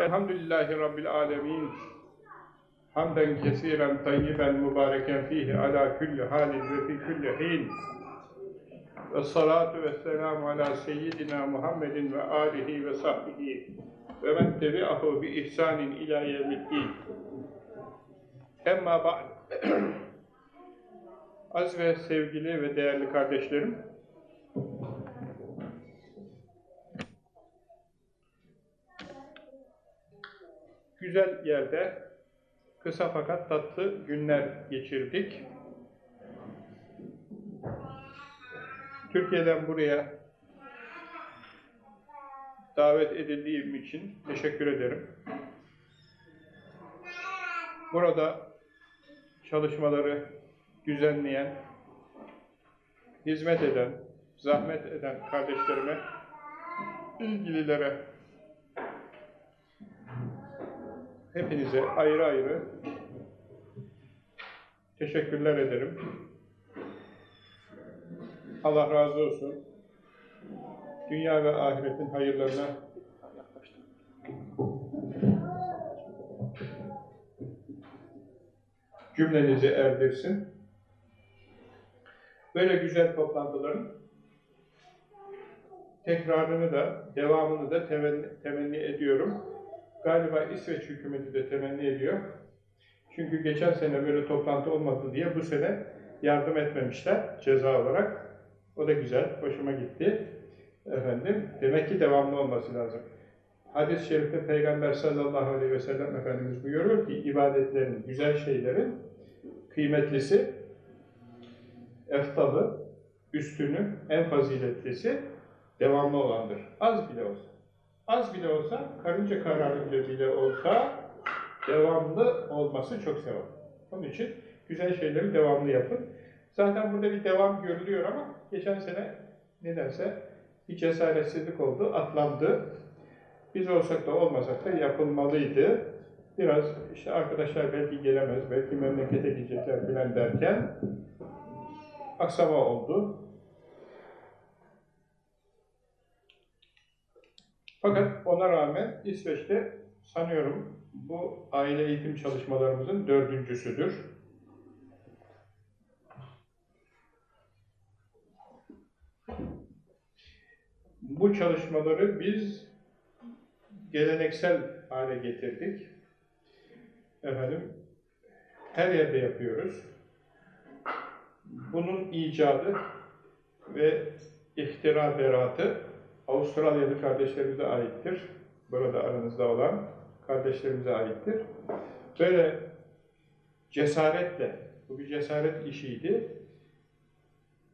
Elhamdülillahi Rabbil alemin. Hamden kesiren tayyiben mübareken fihi ala kulli halin ve fi kulli hin. Ve salatu ve selamu ala seyyidina Muhammedin ve alihi ve sahbihi ve men tebi'ahu bi ihsanin ila yevmiddin. Emma ba'd. Az ve sevgili ve değerli kardeşlerim, güzel yerde kısa fakat tatlı günler geçirdik. Türkiye'den buraya davet edildiğim için teşekkür ederim. Burada çalışmaları düzenleyen, hizmet eden, zahmet eden kardeşlerime, ilgililere, hepinize ayrı ayrı teşekkürler ederim. Allah razı olsun. Dünya ve ahiretin hayırlarına cümlenizi erdirsin. Böyle güzel toplantıların tekrarını da, devamını da temenni, temenni ediyorum. Galiba İsveç hükümeti de temenni ediyor. Çünkü geçen sene böyle toplantı olmadı diye bu sene yardım etmemişler ceza olarak. O da güzel, hoşuma gitti. Efendim, demek ki devamlı olması lazım. Hadis-i şerifte Peygamber sallallahu aleyhi ve sellem Efendimiz buyuruyor ki ibadetlerin, güzel şeylerin kıymetlisi, eftalı, üstünü, en faziletlisi devamlı olandır. Az bile olsa. Az bile olsa, karınca kararı bile olsa devamlı olması çok sevap. Onun için güzel şeyleri devamlı yapın. Zaten burada bir devam görülüyor ama geçen sene nedense bir cesaretsizlik oldu, atlandı. Biz olsak da olmasak da yapılmalıydı. Biraz işte arkadaşlar belki gelemez, belki memlekete gidecekler filan derken aksama oldu. Fakat ona rağmen İsveç'te sanıyorum bu aile eğitim çalışmalarımızın dördüncüsüdür. Bu çalışmaları biz geleneksel hale getirdik. Efendim, her yerde yapıyoruz. Bunun icadı ve ihtira beratı Avustralyalı kardeşlerimize aittir. Burada aranızda olan kardeşlerimize aittir. Böyle cesaretle, bu bir cesaret işiydi.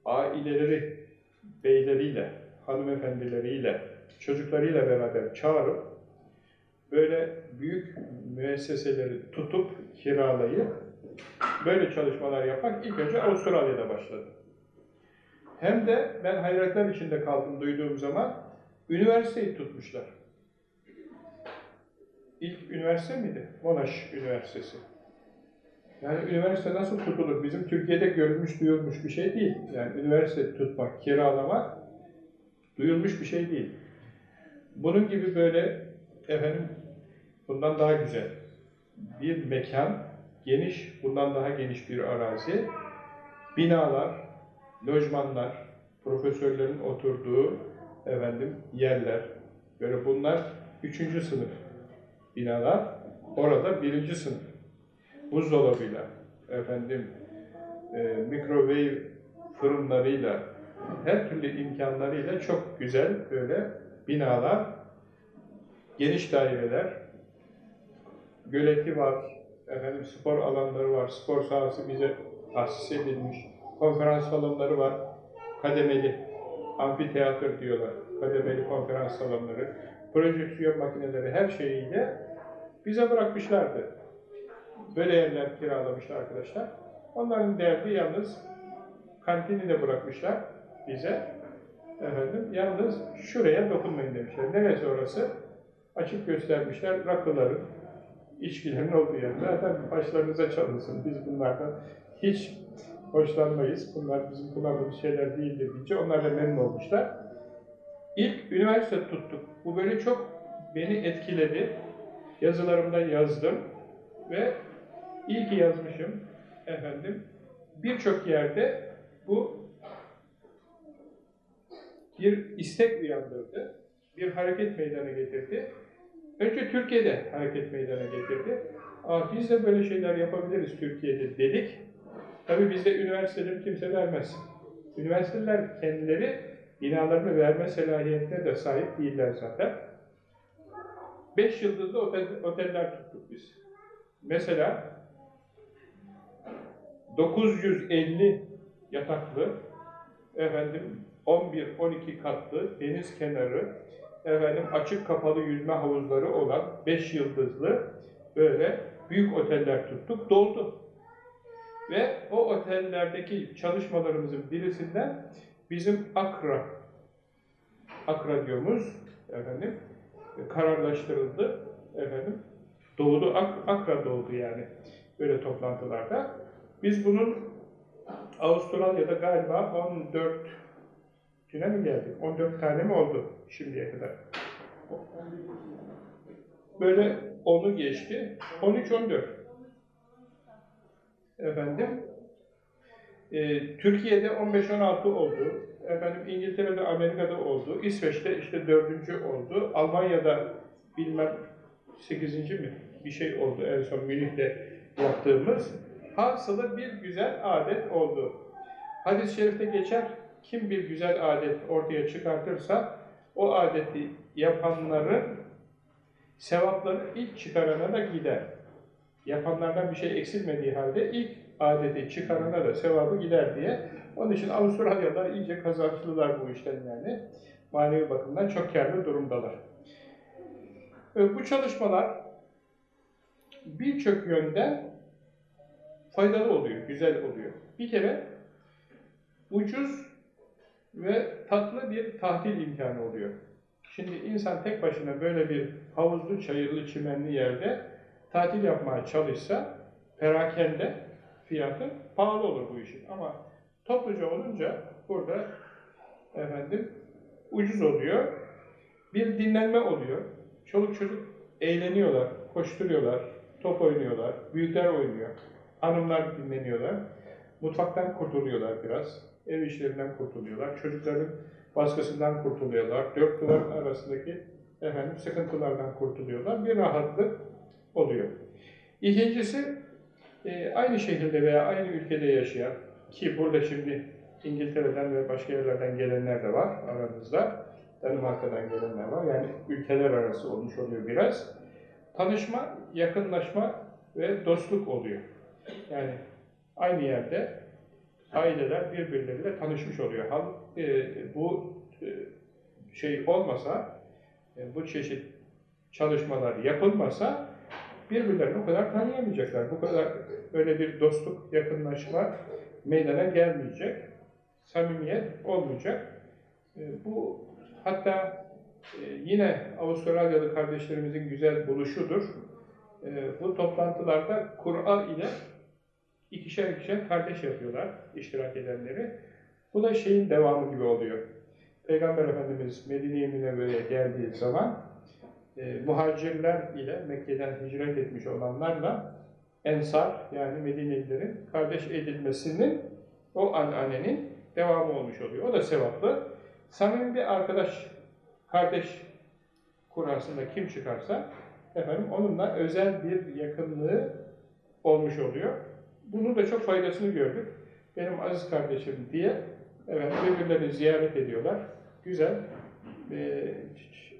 Aileleri, beyleriyle, hanımefendileriyle, çocuklarıyla beraber çağırıp böyle büyük müesseseleri tutup kiralayıp böyle çalışmalar yapmak ilk önce Avustralya'da başladı. Hem de ben hayretler içinde kaldım duyduğum zaman üniversiteyi tutmuşlar. İlk üniversite miydi? Monash Üniversitesi. Yani üniversite nasıl tutulur? Bizim Türkiye'de görülmüş, duyulmuş bir şey değil. Yani üniversite tutmak, kiralamak duyulmuş bir şey değil. Bunun gibi böyle efendim bundan daha güzel bir mekan, geniş, bundan daha geniş bir arazi, binalar, lojmanlar, profesörlerin oturduğu efendim yerler, böyle bunlar üçüncü sınıf binalar, orada birinci sınıf buzdolabıyla, efendim e, mikrowave fırınlarıyla, her türlü imkanlarıyla çok güzel böyle binalar, geniş daireler, göleti var, efendim spor alanları var, spor sahası bize tahsis edilmiş, konferans salonları var, kademeli, amfiteyatr diyorlar, kademeli konferans salonları, projeksiyon makineleri her şeyiyle bize bırakmışlardı. Böyle yerler kiralamışlar arkadaşlar. Onların derdi yalnız kantini de bırakmışlar bize. Efendim, yalnız şuraya dokunmayın demişler. Neresi orası? Açık göstermişler rakıların, içkilerin olduğu yer. Zaten başlarınıza çalınsın. Biz bunlardan hiç hoşlanmayız. Bunlar bizim kullandığımız şeyler değildir deyince onlar da memnun olmuşlar. İlk üniversite tuttuk. Bu böyle çok beni etkiledi. yazılarımda yazdım ve iyi ki yazmışım efendim. Birçok yerde bu bir istek uyandırdı, bir hareket meydana getirdi. Önce Türkiye'de hareket meydana getirdi. Aa, biz de böyle şeyler yapabiliriz Türkiye'de dedik. Tabii bizde üniversiteleri kimse vermez. Üniversiteler kendileri binalarını verme salahiyetine de sahip değiller zaten. Beş yıldızlı otel, oteller tuttuk biz. Mesela 950 yataklı, efendim 11-12 katlı deniz kenarı, efendim açık kapalı yüzme havuzları olan 5 yıldızlı böyle büyük oteller tuttuk, doldu. Ve o otellerdeki çalışmalarımızın birisinden bizim Akra, Akra diyorumuz efendim, kararlaştırıldı. Efendim, doğdu, Ak Akra doğdu yani böyle toplantılarda. Biz bunun Avustralya'da galiba 14 güne mi geldik? 14 tane mi oldu şimdiye kadar? Böyle onu geçti. 13-14. Efendim, e, Türkiye'de 15-16 oldu. Efendim İngiltere'de, Amerika'da oldu. İsveç'te işte dördüncü oldu. Almanya'da bilmem sekizinci mi bir şey oldu en son Münih'te yaptığımız. Hasılı bir güzel adet oldu. Hadis-i şerifte geçer, kim bir güzel adet ortaya çıkartırsa o adeti yapanların sevapları ilk çıkarana da gider. Yapanlardan bir şey eksilmediği halde ilk adeti çıkarana da sevabı gider diye. Onun için Avustralyalılar iyice kazançlılar bu işten yani. Manevi bakımdan çok kârlı durumdalar. Bu çalışmalar birçok yönden faydalı oluyor, güzel oluyor. Bir kere ucuz ve tatlı bir tatil imkanı oluyor. Şimdi insan tek başına böyle bir havuzlu, çayırlı, çimenli yerde tatil yapmaya çalışsa perakende fiyatı pahalı olur bu işin. Ama topluca olunca burada efendim ucuz oluyor. Bir dinlenme oluyor. Çoluk çocuk eğleniyorlar, koşturuyorlar, top oynuyorlar, büyükler oynuyor. Hanımlar dinleniyorlar. Mutfaktan kurtuluyorlar biraz. Ev işlerinden kurtuluyorlar. Çocukların baskısından kurtuluyorlar. Dört duvar arasındaki efendim, sıkıntılardan kurtuluyorlar. Bir rahatlık oluyor. İkincisi, e, aynı şehirde veya aynı ülkede yaşayan, ki burada şimdi İngiltere'den ve başka yerlerden gelenler de var aramızda. Danimarka'dan gelenler var. Yani ülkeler arası olmuş oluyor biraz. Tanışma, yakınlaşma ve dostluk oluyor. Yani aynı yerde aileler birbirleriyle tanışmış oluyor. Hal, e, bu e, şey olmasa, e, bu çeşit çalışmalar yapılmasa birbirlerini o kadar tanıyamayacaklar. Bu kadar öyle bir dostluk, yakınlaşma meydana gelmeyecek. Samimiyet olmayacak. E, bu hatta e, yine Avustralyalı kardeşlerimizin güzel buluşudur. E, bu toplantılarda Kur'an ile ikişer ikişer kardeş yapıyorlar iştirak edenleri. Bu da şeyin devamı gibi oluyor. Peygamber Efendimiz Medine-i Münevvere'ye geldiği zaman e, muhacirler ile Mekke'den hicret etmiş olanlarla Ensar yani Medinelilerin kardeş edilmesinin o ananenin devamı olmuş oluyor. O da sevaplı. Samimi bir arkadaş, kardeş kurasında kim çıkarsa efendim onunla özel bir yakınlığı olmuş oluyor. Bunun da çok faydasını gördük. Benim aziz kardeşim diye evet, birbirlerini ziyaret ediyorlar. Güzel e,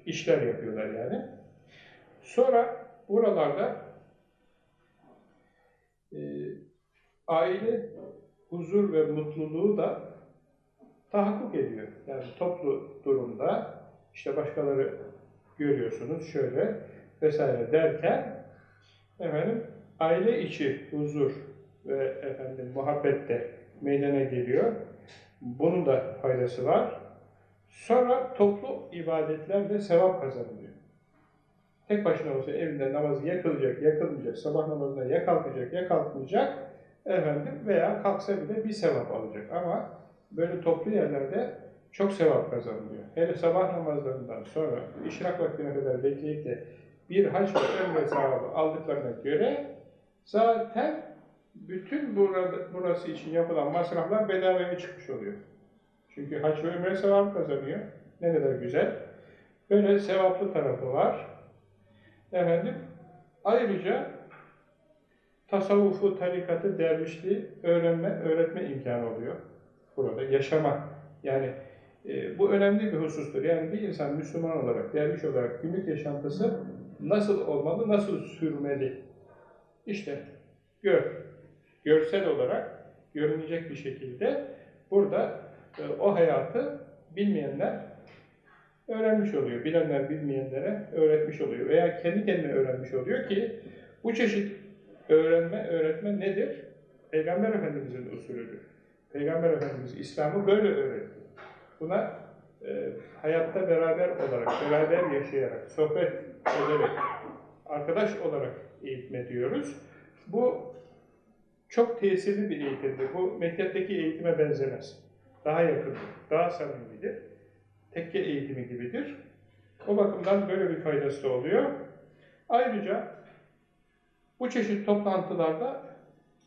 işler yapıyorlar yani. Sonra buralarda e, aile huzur ve mutluluğu da tahakkuk ediyor. Yani toplu durumda işte başkaları görüyorsunuz şöyle vesaire derken efendim aile içi huzur ve efendim muhabbet de meydana geliyor. Bunun da faydası var. Sonra toplu ibadetlerle sevap kazanılıyor. Tek başına olsa evinde namazı yakılacak, yakılmayacak, sabah namazına ya kalkacak, ya kalkmayacak efendim veya kalksa bile bir sevap alacak. Ama böyle toplu yerlerde çok sevap kazanılıyor. Hele sabah namazlarından sonra işrak vaktine kadar bekleyip de bir hac ve ömre sevabı aldıklarına göre zaten bütün burası için yapılan masraflar bedavaya çıkmış oluyor. Çünkü hac ve ömre sevabı kazanıyor. Ne kadar güzel. Böyle sevaplı tarafı var. Efendim, ayrıca tasavvufu, tarikatı, dervişliği öğrenme, öğretme imkanı oluyor. Burada yaşama. Yani e, bu önemli bir husustur. Yani bir insan Müslüman olarak, derviş olarak günlük yaşantısı nasıl olmalı, nasıl sürmeli? İşte gör, görsel olarak görünecek bir şekilde burada o hayatı bilmeyenler öğrenmiş oluyor. Bilenler bilmeyenlere öğretmiş oluyor. Veya kendi kendine öğrenmiş oluyor ki bu çeşit öğrenme, öğretme nedir? Peygamber Efendimiz'in usulüdür. Peygamber Efendimiz İslam'ı böyle öğretti. Buna e, hayatta beraber olarak, beraber yaşayarak, sohbet ederek, arkadaş olarak eğitme diyoruz. Bu çok tesirli bir eğitimdir. Bu mektepteki eğitime benzemez. Daha yakındır, daha samimidir. Tekke eğitimi gibidir. O bakımdan böyle bir faydası da oluyor. Ayrıca bu çeşit toplantılarda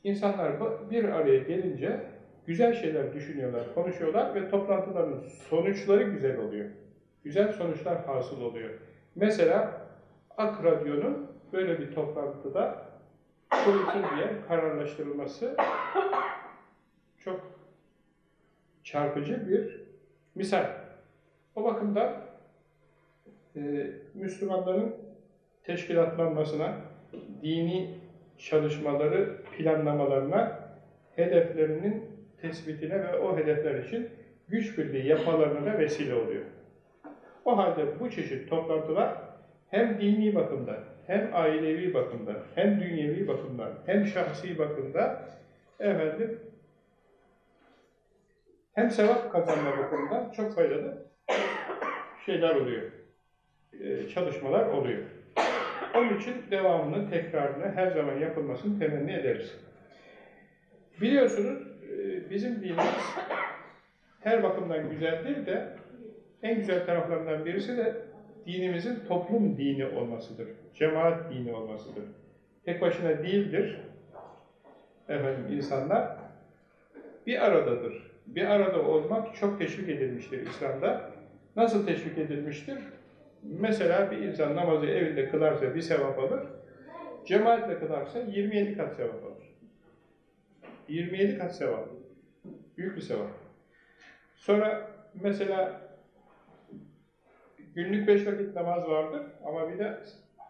insanlar bir araya gelince güzel şeyler düşünüyorlar, konuşuyorlar ve toplantıların sonuçları güzel oluyor. Güzel sonuçlar hasıl oluyor. Mesela Ak Radyo'nun böyle bir toplantıda kurulsun diye kararlaştırılması çok çarpıcı bir misal. O bakımdan e, Müslümanların teşkilatlanmasına, dini çalışmaları planlamalarına, hedeflerinin tespitine ve o hedefler için güç birliği yapmalarına da vesile oluyor. O halde bu çeşit toplantılar hem dini bakımdan, hem ailevi bakımdan, hem dünyevi bakımdan, hem şahsi bakımdan efendim hem sevap kazanma bakımından çok faydalı şeyler oluyor. Ee, çalışmalar oluyor. Onun için devamını, tekrarını her zaman yapılmasını temenni ederiz. Biliyorsunuz e, bizim dinimiz her bakımdan güzeldir de en güzel taraflarından birisi de dinimizin toplum dini olmasıdır. Cemaat dini olmasıdır. Tek başına değildir. Efendim insanlar bir aradadır. Bir arada olmak çok teşvik edilmiştir İslam'da. Nasıl teşvik edilmiştir? Mesela bir insan namazı evinde kılarsa bir sevap alır, cemaatle kılarsa 27 kat sevap alır. 27 kat sevap. Büyük bir sevap. Sonra mesela günlük beş vakit namaz vardır ama bir de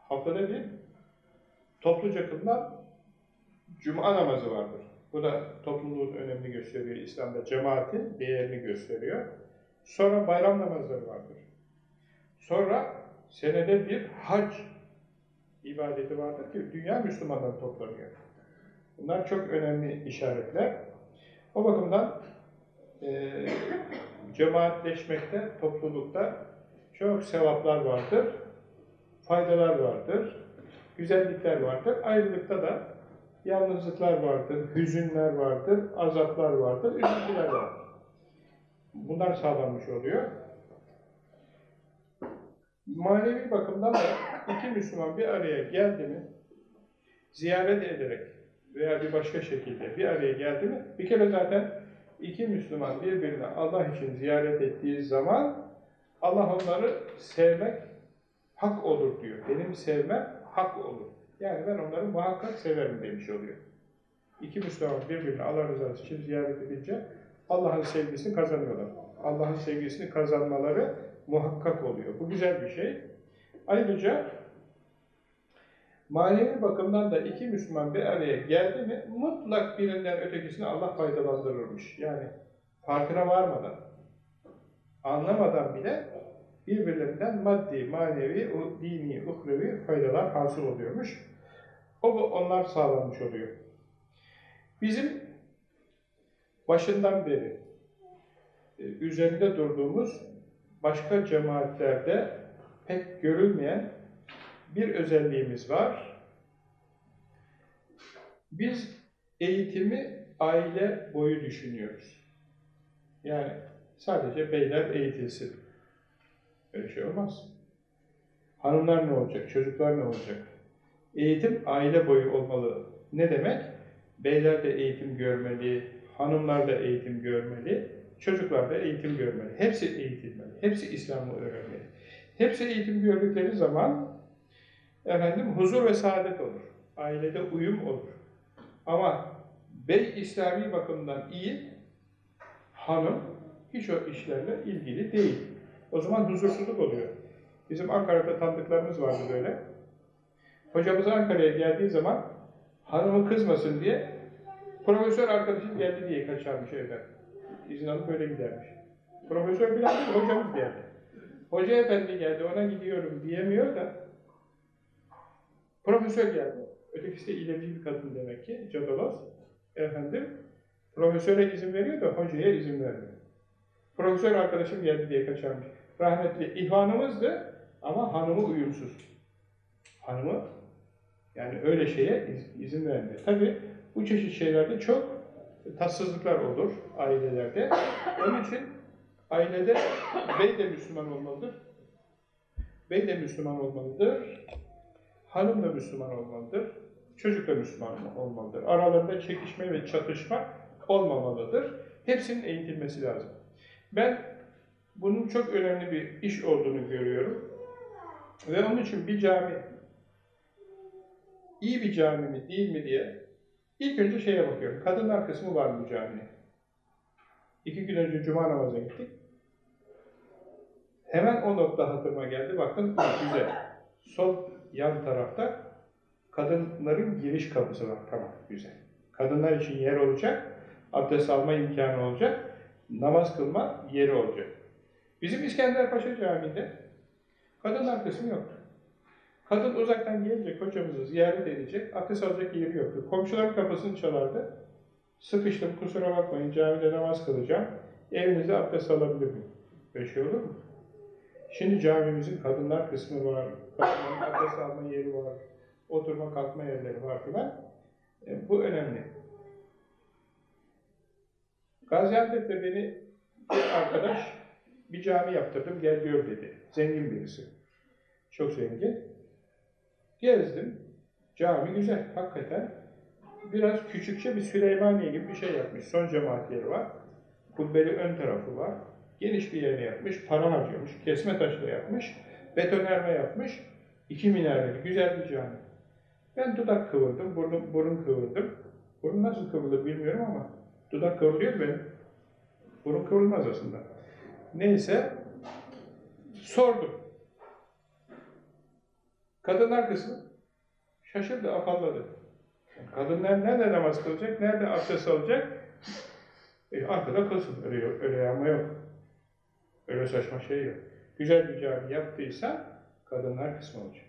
haftada bir topluca kılınan cuma namazı vardır. Bu da topluluğun önemini gösteriyor İslam'da. Cemaatin değerini gösteriyor. Sonra bayram namazları vardır. Sonra senede bir hac ibadeti vardır ki dünya Müslümanları toplanıyor. Bunlar çok önemli işaretler. O bakımdan e, cemaatleşmekte, toplulukta çok sevaplar vardır, faydalar vardır, güzellikler vardır. Ayrılıkta da yalnızlıklar vardır, hüzünler vardır, azaplar vardır, üzüntüler vardır. Bunlar sağlanmış oluyor. Manevi bakımdan da iki Müslüman bir araya geldi mi, ziyaret ederek veya bir başka şekilde bir araya geldi mi, bir kere zaten iki Müslüman birbirini Allah için ziyaret ettiği zaman Allah onları sevmek hak olur diyor. Benim sevmem hak olur. Yani ben onları muhakkak severim demiş oluyor. İki Müslüman birbirini Allah rızası için ziyaret edince Allah'ın sevgisini kazanıyorlar. Allah'ın sevgisini kazanmaları muhakkak oluyor. Bu güzel bir şey. Ayrıca manevi bakımdan da iki Müslüman bir araya geldi mi mutlak birinden ötekisini Allah faydalandırırmış. Yani farkına varmadan, anlamadan bile birbirlerinden maddi, manevi, dini, uhrevi faydalar hasıl oluyormuş. O onlar sağlanmış oluyor. Bizim başından beri e, üzerinde durduğumuz başka cemaatlerde pek görülmeyen bir özelliğimiz var. Biz eğitimi aile boyu düşünüyoruz. Yani sadece beyler eğitilsin. Öyle şey olmaz. Hanımlar ne olacak? Çocuklar ne olacak? Eğitim aile boyu olmalı. Ne demek? Beyler de eğitim görmeli, hanımlar da eğitim görmeli, çocuklar da eğitim görmeli. Hepsi eğitilmeli, hepsi İslam'ı öğrenmeli. Hepsi eğitim gördükleri zaman efendim huzur ve saadet olur. Ailede uyum olur. Ama bey İslami bakımdan iyi, hanım hiç o işlerle ilgili değil. O zaman huzursuzluk oluyor. Bizim Ankara'da tanıdıklarımız vardı böyle. Hocamız Ankara'ya geldiği zaman hanımı kızmasın diye profesör arkadaşım geldi diye kaçarmış evden. İzin alıp böyle gidermiş. Profesör bile hocamız geldi. Hoca efendi geldi, ona gidiyorum diyemiyor da profesör geldi. Ötekisi de ileri bir kadın demek ki, Cadolos. Efendim, profesöre izin veriyor da hocaya izin vermiyor. Profesör arkadaşım geldi diye kaçarmış. Rahmetli ihvanımızdı ama hanımı uyumsuz. Hanımı yani öyle şeye iz, izin vermiyor. Tabi bu çeşit şeylerde çok tatsızlıklar olur ailelerde. Onun için ailede bey de Müslüman olmalıdır. Bey de Müslüman olmalıdır. Hanım da Müslüman olmalıdır. Çocuk da Müslüman olmalıdır. Aralarında çekişme ve çatışma olmamalıdır. Hepsinin eğitilmesi lazım. Ben bunun çok önemli bir iş olduğunu görüyorum. Ve onun için bir cami, iyi bir cami mi değil mi diye ilk önce şeye bakıyorum. Kadınlar kısmı var mı bu caminin? İki gün önce cuma namazına gittik. Hemen o nokta hatırıma geldi. Baktım güzel. Sol yan tarafta kadınların giriş kapısı var. Tamam güzel. Kadınlar için yer olacak. Abdest alma imkanı olacak. Namaz kılma yeri olacak. Bizim İskenderpaşa Camii'nde kadınlar kısmı yoktu. Kadın uzaktan gelecek, hocamızı ziyaret edecek, abdest alacak yeri yoktu. Komşuların kapısını çalardı. Sıkıştım, kusura bakmayın, camide namaz kılacağım. Evinizde abdest alabilir miyim? Böyle şey olur mu? Şimdi camimizin kadınlar kısmı var, kadınların abdest alma yeri var, oturma kalkma yerleri var filan. E, bu önemli. Gaziantep'te beni bir arkadaş bir cami yaptırdım, gel gör dedi. Zengin birisi. Çok zengin. Gezdim. Cami güzel, hakikaten. Biraz küçükçe bir Süleymaniye gibi bir şey yapmış. Son cemaat yeri var. Kubbeli ön tarafı var. Geniş bir yerini yapmış, para harcamış, kesme taşla yapmış, betonarme yapmış. İki minareli, güzel bir cami. Ben dudak kıvırdım, burun, burun kıvırdım. Burun nasıl kıvrılır bilmiyorum ama dudak kıvrılıyor benim. Burun kıvrılmaz aslında. Neyse, sordum. Kadınlar kısmı şaşırdı, afalladı. Kadınlar nerede namaz kılacak, nerede abdest alacak? E, arkada kılsın, öyle, öyle yanma yok. Öyle saçma şey yok. Güzel bir cami yaptıysa kadınlar kısmı olacak.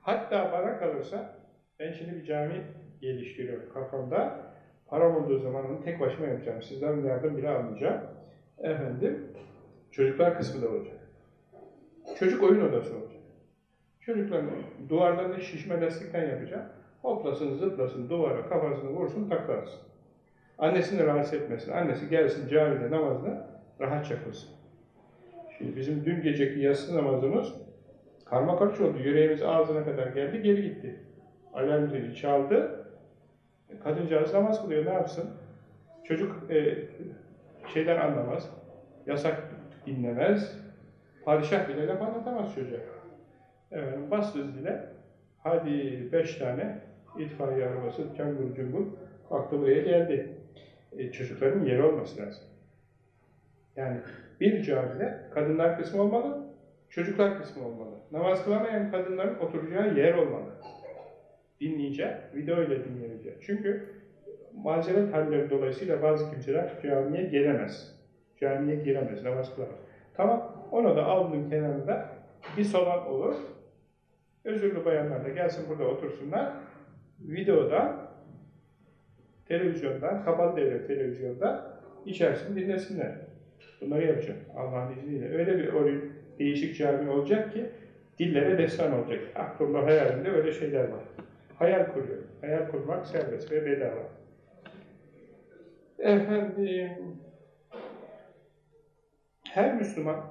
Hatta bana kalırsa, ben şimdi bir cami geliştiriyorum kafamda. Param olduğu zaman onu tek başıma yapacağım. Sizden yardım bile almayacağım. Efendim, çocuklar kısmı da olacak. Çocuk oyun odası. Çocukların duvarlarını şişme lastikten yapacağım. Hoplasın, zıplasın, duvara kafasını vursun, taklarsın. Annesini rahatsız etmesin. Annesi gelsin camide namazını rahatça kılsın. Şimdi bizim dün geceki yatsı namazımız karma karış oldu. Yüreğimiz ağzına kadar geldi, geri gitti. Alarm zili çaldı. Kadıncağız namaz kılıyor, ne yapsın? Çocuk e, şeyden anlamaz, yasak dinlemez, padişah bile laf anlatamaz çocuğa. Evet, bastı zile, hadi beş tane itfaiye arabası cangur cungur kalktı buraya geldi. E, çocukların yeri olması lazım. Yani bir camide kadınlar kısmı olmalı, çocuklar kısmı olmalı. Namaz kılamayan kadınların oturacağı yer olmalı. Dinleyecek, video ile dinleyecek. Çünkü mazeret halleri dolayısıyla bazı kimseler camiye gelemez. Camiye giremez, namaz kılamaz. Tamam, ona da avlunun kenarında bir salon olur. Özürlü bayanlar da gelsin burada otursunlar. Videoda, televizyonda, kapalı devlet televizyonda içerisinde dinlesinler. Bunları yapacak Allah'ın izniyle. Öyle bir oyun, değişik cami olacak ki dillere destan olacak. Aklımda hayalimde öyle şeyler var. Hayal kuruyorum. Hayal kurmak serbest ve bedava. Efendim, her Müslüman,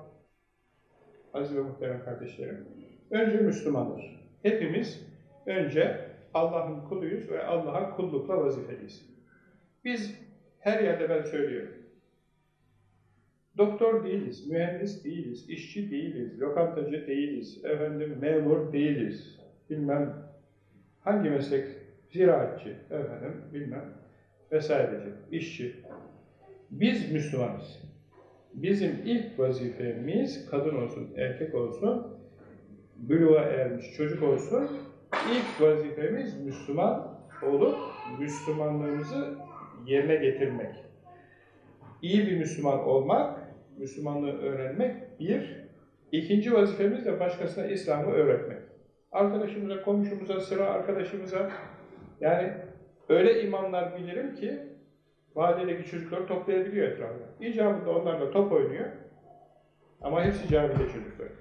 aziz ve muhterem kardeşlerim, Önce Müslümandır. Hepimiz önce Allah'ın kuluyuz ve Allah'a kullukla vazifeliyiz. Biz her yerde ben söylüyorum. Doktor değiliz, mühendis değiliz, işçi değiliz, lokantacı değiliz, efendim memur değiliz, bilmem hangi meslek, ziraatçı, efendim bilmem vesaireci, işçi. Biz Müslümanız. Bizim ilk vazifemiz kadın olsun, erkek olsun, buluğa ermiş çocuk olsun, ilk vazifemiz Müslüman olup Müslümanlığımızı yerine getirmek. İyi bir Müslüman olmak, Müslümanlığı öğrenmek bir. İkinci vazifemiz de başkasına İslam'ı öğretmek. Arkadaşımıza, komşumuza, sıra arkadaşımıza, yani öyle imamlar bilirim ki vadedeki çocukları toplayabiliyor etrafına. İcabında onlarla top oynuyor. Ama hepsi camide çocuklar.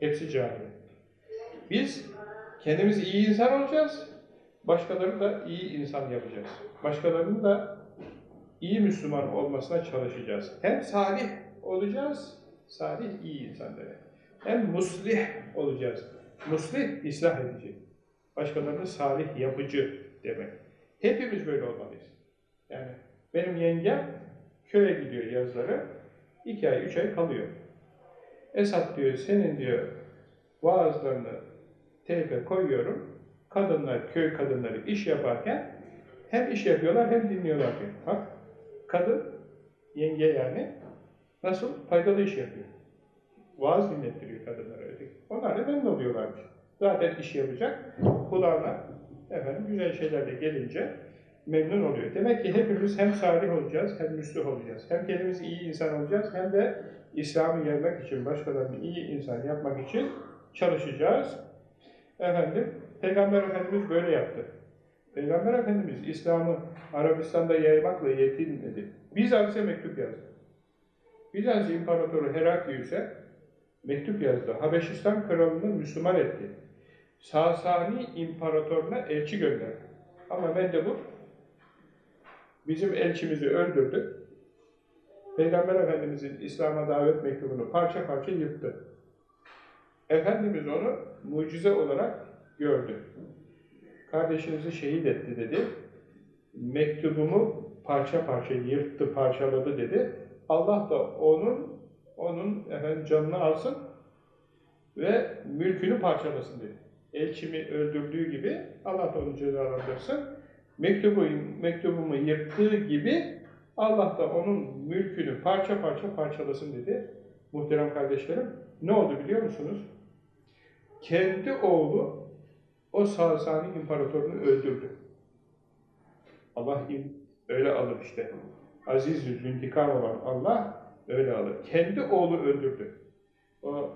Hepsi camide. Biz kendimiz iyi insan olacağız. Başkalarını da iyi insan yapacağız. Başkalarını da iyi Müslüman olmasına çalışacağız. Hem salih olacağız, salih iyi insan demek. Hem muslih olacağız. Muslih, ıslah edici. Başkalarını salih yapıcı demek. Hepimiz böyle olmalıyız. Yani benim yengem köye gidiyor yazları, iki ay, üç ay kalıyor. Esat diyor, senin diyor vaazlarını teype koyuyorum. Kadınlar, köy kadınları iş yaparken hem iş yapıyorlar hem dinliyorlar diyor. Bak, kadın, yenge yani, nasıl faydalı iş yapıyor. Vaaz dinlettiriyor kadınlara öteki. Onlar da memnun oluyorlarmış. Zaten iş yapacak, kulağına efendim güzel şeylerle gelince memnun oluyor. Demek ki hepimiz hem salih olacağız, hem müslüh olacağız. Hem kendimiz iyi insan olacağız, hem de İslam'ı yaymak için, başkalarını iyi insan yapmak için çalışacağız. Efendim, Peygamber Efendimiz böyle yaptı. Peygamber Efendimiz İslam'ı Arabistan'da yaymakla yetinmedi. Bizans'a mektup yazdı. Bizans İmparatoru Heraklius'e mektup yazdı. Habeşistan kralını Müslüman etti. Sasani İmparatoruna elçi gönderdi. Ama Mendebur bizim elçimizi öldürdü. Peygamber Efendimiz'in İslam'a davet mektubunu parça parça yırttı. Efendimiz onu mucize olarak gördü. Kardeşinizi şehit etti dedi. Mektubumu parça parça yırttı, parçaladı dedi. Allah da onun onun efendim canını alsın ve mülkünü parçalasın dedi. Elçimi öldürdüğü gibi Allah da onu cezalandırsın. Mektubu, mektubumu yırttığı gibi Allah da onun mülkünü parça parça parçalasın dedi. Muhterem kardeşlerim, ne oldu biliyor musunuz? Kendi oğlu o Sasani imparatorunu öldürdü. Allah öyle alır işte. Aziz intikam olan Allah öyle alır. Kendi oğlu öldürdü. O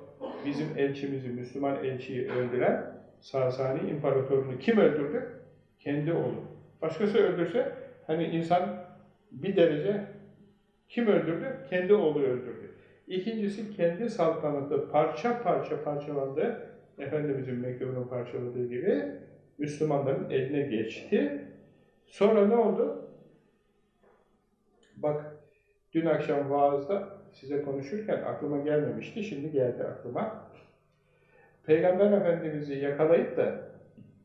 bizim elçimizi, Müslüman elçiyi öldüren Sasani imparatorunu kim öldürdü? Kendi oğlu. Başkası öldürse, hani insan bir derece kim öldürdü? Kendi oğlu öldürdü. İkincisi kendi saltanatı parça parça parçalandı. Efendimizin mektubunu parçaladığı gibi Müslümanların eline geçti. Sonra ne oldu? Bak, dün akşam vaazda size konuşurken aklıma gelmemişti, şimdi geldi aklıma. Peygamber Efendimiz'i yakalayıp da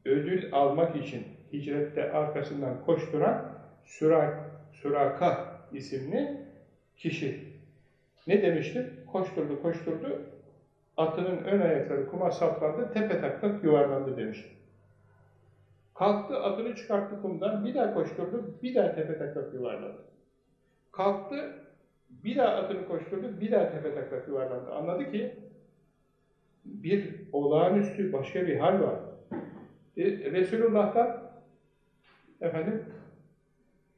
ödül almak için hicrette arkasından koşturan Sürak, Süraka isimli kişi. Ne demiştir? Koşturdu, koşturdu, atının ön ayakları kuma saplandı, tepe taklak yuvarlandı demiştir. Kalktı, atını çıkarttı kumdan, bir daha koşturdu, bir daha tepe taklak yuvarlandı. Kalktı, bir daha atını koşturdu, bir daha tepe taklak yuvarlandı. Anladı ki, bir olağanüstü başka bir hal var. E, Resulullah'tan efendim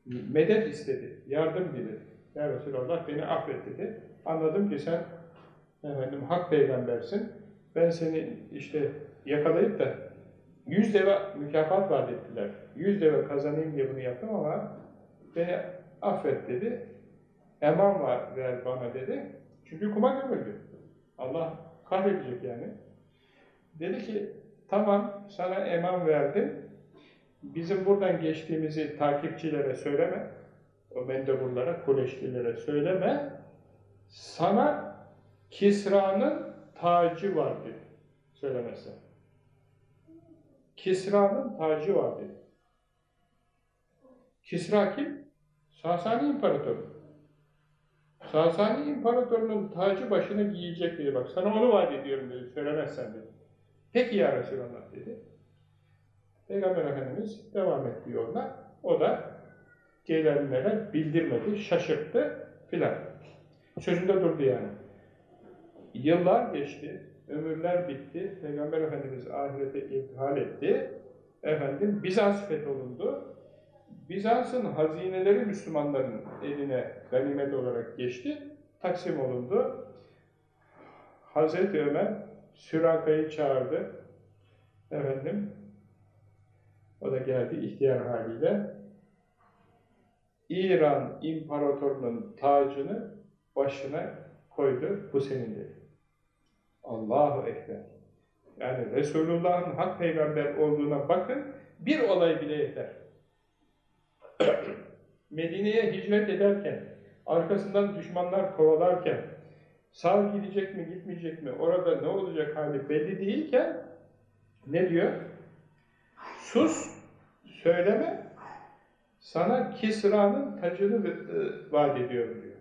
medet istedi, yardım diledi. Ya Resulallah beni affet dedi. Anladım ki sen efendim hak peygambersin. Ben seni işte yakalayıp da yüz deve mükafat vaat ettiler. Yüz deve kazanayım diye bunu yaptım ama beni affet dedi. Eman var ver bana dedi. Çünkü kuma gömüldü. Allah kahredecek yani. Dedi ki tamam sana eman verdim. Bizim buradan geçtiğimizi takipçilere söyleme. O mendeburlara, Kureşlilere söyleme. Sana Kisra'nın tacı var dedi. söylemezse. Kisra'nın tacı var dedi. Kisra kim? Sasani İmparatoru. Sasani İmparatorunun tacı başına giyecek dedi. Bak sana onu vaat ediyorum dedi. Söylemezsen dedi. Peki ya Resulallah dedi. Peygamber Efendimiz devam etti yoluna. O da gelenlere bildirmedi, şaşırttı filan. Sözünde durdu yani. Yıllar geçti, ömürler bitti. Peygamber Efendimiz ahirete irtihal etti. Efendim Bizans fetholundu. Bizans'ın hazineleri Müslümanların eline ganimet olarak geçti. Taksim olundu. Hazreti Ömer Süraka'yı çağırdı. Efendim o da geldi ihtiyar haliyle. İran imparatorunun tacını başına koydu. Bu senin dedi. Allahu Ekber. Yani Resulullah'ın hak peygamber olduğuna bakın, bir olay bile yeter. Medine'ye hicret ederken, arkasından düşmanlar kovalarken, sağ gidecek mi gitmeyecek mi, orada ne olacak hali belli değilken, ne diyor? Sus, söyleme, sana Kisra'nın tacını e, vaat ediyorum diyor.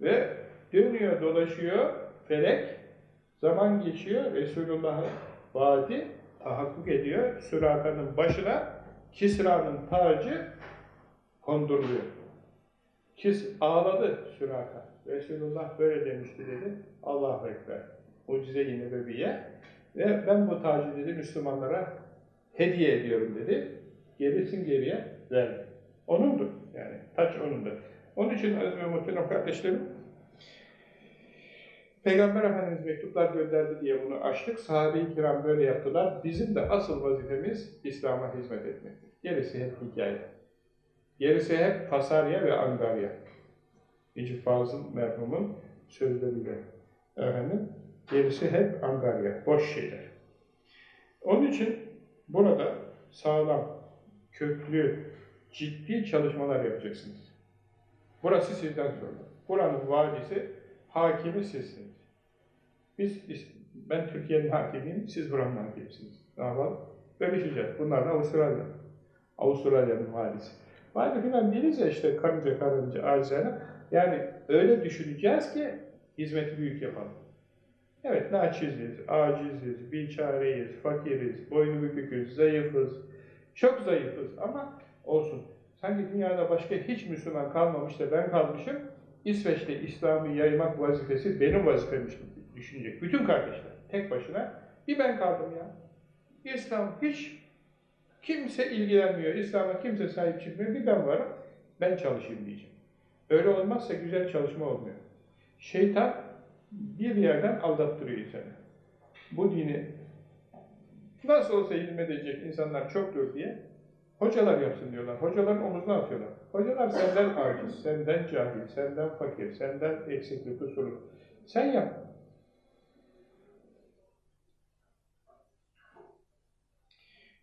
Ve dönüyor, dolaşıyor, felek, zaman geçiyor, Resulullah'ın vaadi tahakkuk ediyor, Süraka'nın başına Kisra'nın tacı konduruluyor. Kis ağladı Süraka. Resulullah böyle demişti dedi. Allahu Ekber. Mucize-i Nebeviye. Ve ben bu tacı dedi Müslümanlara hediye ediyorum dedi. Gerisin geriye verdi. Onundur yani. Taç onundur. Onun için aziz ve muhterem kardeşlerim Peygamber Efendimiz mektuplar gönderdi diye bunu açtık. Sahabe-i kiram böyle yaptılar. Bizim de asıl vazifemiz İslam'a hizmet etmektir. Gerisi hep hikaye. Gerisi hep Pasarya ve Angarya. Necip Fazıl merhumun sözleriyle. Efendim, gerisi hep Angarya, boş şeyler. Onun için burada sağlam, köklü, ciddi çalışmalar yapacaksınız. Burası sizden sorumlu. Buranın valisi, hakimi sizsiniz. Biz, ben Türkiye'nin hakimiyim, siz buranın hakimsiniz. Yapalım? Bölüşeceğiz. Bunlar da Avustralya. Avustralya'nın valisi. Vali filan değiliz ya işte karınca karınca acizane. Yani öyle düşüneceğiz ki hizmeti büyük yapalım. Evet naçiziz, aciziz, biçareyiz, fakiriz, boynu büküküz, zayıfız. Çok zayıfız ama olsun. Sanki dünyada başka hiç Müslüman kalmamış da ben kalmışım. İsveç'te İslam'ı yaymak vazifesi benim vazifemiş düşünecek. Bütün kardeşler tek başına bir ben kaldım ya. İslam hiç kimse ilgilenmiyor, İslam'a kimse sahip çıkmıyor, bir ben varım, ben çalışayım diyeceğim. Öyle olmazsa güzel çalışma olmuyor. Şeytan bir yerden aldattırıyor insanı. Bu dini nasıl olsa hizmet edecek insanlar çoktur diye hocalar yapsın diyorlar. Hocaların omuzuna atıyorlar. Hocalar senden aciz, senden cahil, senden fakir, senden eksikli, kusurlu. Sen yap.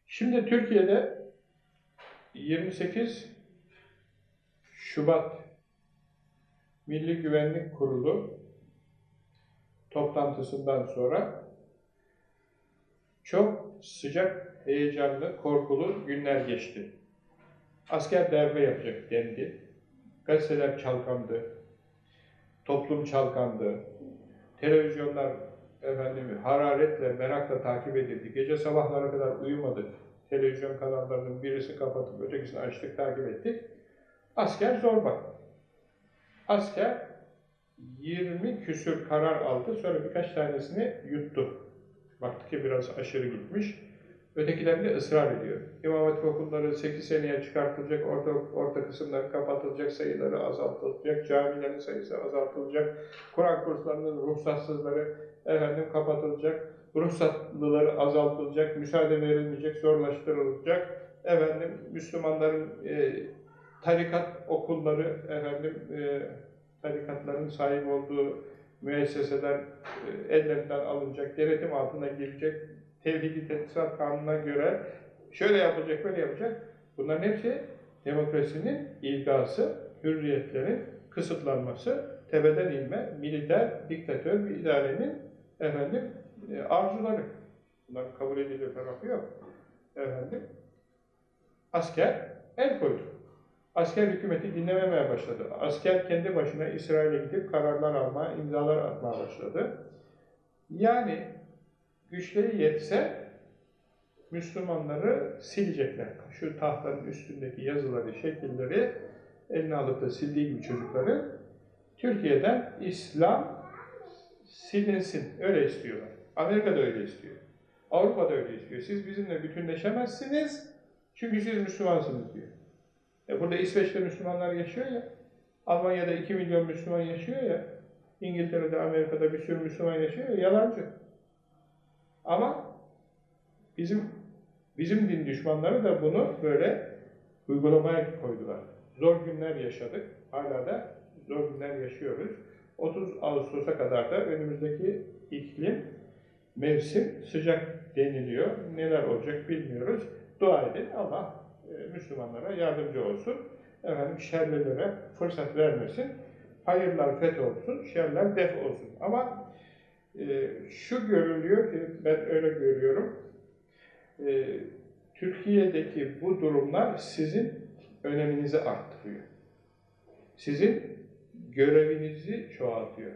Şimdi Türkiye'de 28 Şubat Milli Güvenlik Kurulu toplantısından sonra çok sıcak, heyecanlı, korkulu günler geçti. Asker darbe yapacak dendi. Gazeteler çalkandı. Toplum çalkandı. Televizyonlar efendim hararetle, merakla takip edildi. Gece sabahlara kadar uyumadık. Televizyon kanallarının birisi kapatıp ötekisini açtık, takip ettik. Asker zorba. Asker 20 küsür karar aldı, sonra birkaç tanesini yuttu. Baktı ki biraz aşırı gitmiş. Ötekiler de ısrar ediyor. İmam Hatip okulları 8 seneye çıkartılacak, orta, orta kısımları kapatılacak, sayıları azaltılacak, camilerin sayısı azaltılacak, Kur'an kurslarının ruhsatsızları efendim kapatılacak, ruhsatlıları azaltılacak, müsaade verilmeyecek, zorlaştırılacak, efendim Müslümanların e, tarikat okulları, efendim e, tarikatların sahip olduğu müesseseler e, ellerinden alınacak, denetim altına girecek, Tevhidi Tetkisat Kanunu'na göre şöyle yapılacak, böyle yapacak. Bunların hepsi demokrasinin ilgası, hürriyetlerin kısıtlanması, tepeden inme, militer, diktatör bir idarenin efendim e, arzuları. Bunların kabul edilir tarafı yok. Efendim, asker el koydu. Asker hükümeti dinlememeye başladı. Asker kendi başına İsrail'e gidip kararlar alma, imzalar atmaya başladı. Yani güçleri yetse Müslümanları silecekler. Şu tahtanın üstündeki yazıları, şekilleri eline alıp da sildiği gibi çocukları Türkiye'den İslam silinsin. Öyle istiyorlar. Amerika da öyle istiyor. Avrupa da öyle istiyor. Siz bizimle bütünleşemezsiniz çünkü siz Müslümansınız diyor. E burada İsveç'te Müslümanlar yaşıyor ya, Almanya'da 2 milyon Müslüman yaşıyor ya, İngiltere'de, Amerika'da bir sürü Müslüman yaşıyor ya, yalancı. Ama bizim bizim din düşmanları da bunu böyle uygulamaya koydular. Zor günler yaşadık, hala da zor günler yaşıyoruz. 30 Ağustos'a kadar da önümüzdeki iklim, mevsim sıcak deniliyor. Neler olacak bilmiyoruz. Dua edin Allah Müslümanlara yardımcı olsun. Efendim şerlilere fırsat vermesin. Hayırlar feth olsun, şerler def olsun. Ama e, şu görülüyor ki ben öyle görüyorum. E, Türkiye'deki bu durumlar sizin öneminizi arttırıyor. Sizin görevinizi çoğaltıyor.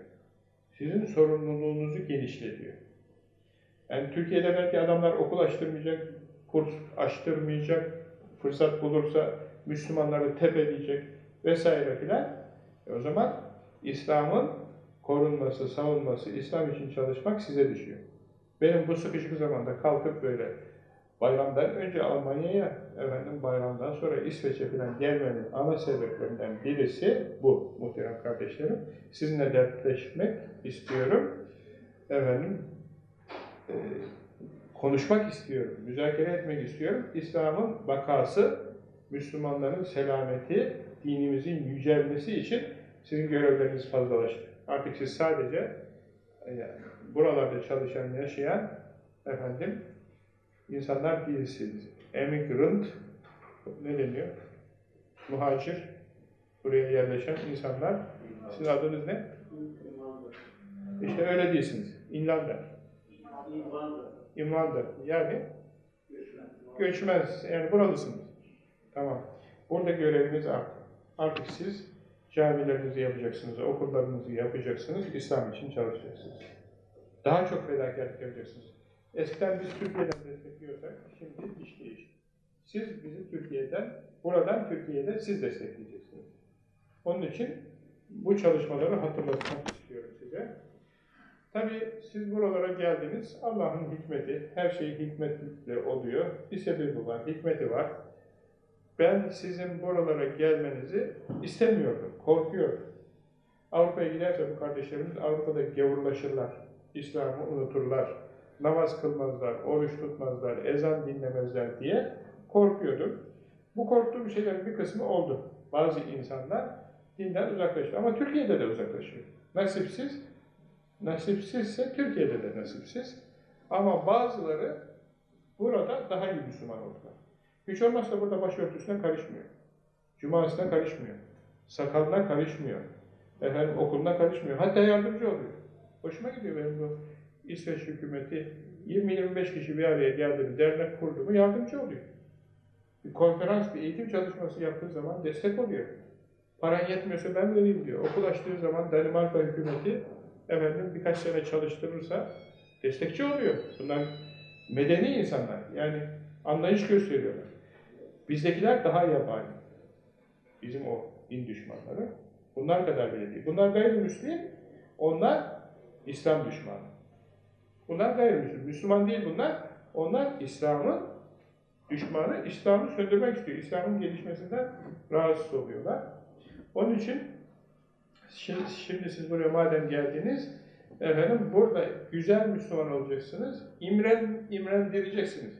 Sizin sorumluluğunuzu genişletiyor. Yani Türkiye'de belki adamlar okul açtırmayacak, kurs açtırmayacak, fırsat bulursa Müslümanları tepeleyecek vesaire filan. E o zaman İslam'ın korunması, savunması, İslam için çalışmak size düşüyor. Benim bu sıkışık zamanda kalkıp böyle bayramdan önce Almanya'ya, efendim bayramdan sonra İsveç'e falan gelmenin ana sebeplerinden birisi bu muhterem kardeşlerim. Sizinle dertleşmek istiyorum. Efendim, e, konuşmak istiyorum, müzakere etmek istiyorum. İslam'ın bakası, Müslümanların selameti, dinimizin yücelmesi için sizin görevleriniz fazlalaştı. Artık siz sadece e, buralarda çalışan, yaşayan efendim insanlar değilsiniz. Emigrant, ne deniyor? Muhacir, buraya yerleşen insanlar. Sizin adınız ne? İşte öyle değilsiniz. İnlander. İmvandır. Yani göçmez. Yani buralısınız. Tamam. Burada göreviniz artık. Artık siz camilerinizi yapacaksınız, okullarınızı yapacaksınız, İslam için çalışacaksınız. Daha çok fedakarlık yapacaksınız. Eskiden biz Türkiye'den destekliyorsak, şimdi iş değişti. Siz bizi Türkiye'den, buradan Türkiye'de siz destekleyeceksiniz. Onun için bu çalışmaları hatırlatmak istiyorum size. Tabii siz buralara geldiniz, Allah'ın hikmeti, her şey hikmetle oluyor. Bir sebebi var, hikmeti var. Ben sizin buralara gelmenizi istemiyordum, korkuyordum. Avrupa'ya giderse bu kardeşlerimiz Avrupa'da gavurlaşırlar, İslam'ı unuturlar, namaz kılmazlar, oruç tutmazlar, ezan dinlemezler diye korkuyordum. Bu korktuğum şeylerin bir kısmı oldu. Bazı insanlar dinden uzaklaştı ama Türkiye'de de uzaklaşıyor. Nasipsiz, nasipsizse Türkiye'de de nasipsiz. Ama bazıları burada daha iyi Müslüman oldular. Hiç olmazsa burada başörtüsüne karışmıyor. Cumasına karışmıyor. Sakalına karışmıyor. Efendim okuluna karışmıyor. Hatta yardımcı oluyor. Hoşuma gidiyor benim bu İsveç hükümeti 20-25 kişi bir araya geldi bir dernek kurdu mu yardımcı oluyor. Bir konferans, bir eğitim çalışması yaptığı zaman destek oluyor. Paran yetmiyorsa ben vereyim diyor. Okul açtığı zaman Danimarka hükümeti efendim birkaç sene çalıştırırsa destekçi oluyor. Bunlar medeni insanlar. Yani anlayış gösteriyorlar. Bizdekiler daha yabani. Bizim o din düşmanları. Bunlar kadar bile değil. Bunlar gayrimüslim, onlar İslam düşmanı. Bunlar gayrimüslim. Müslüman değil bunlar. Onlar İslam'ın düşmanı. İslam'ı söndürmek istiyor. İslam'ın gelişmesinden rahatsız oluyorlar. Onun için şimdi, şimdi siz buraya madem geldiniz, efendim burada güzel Müslüman olacaksınız, imren, imrendireceksiniz.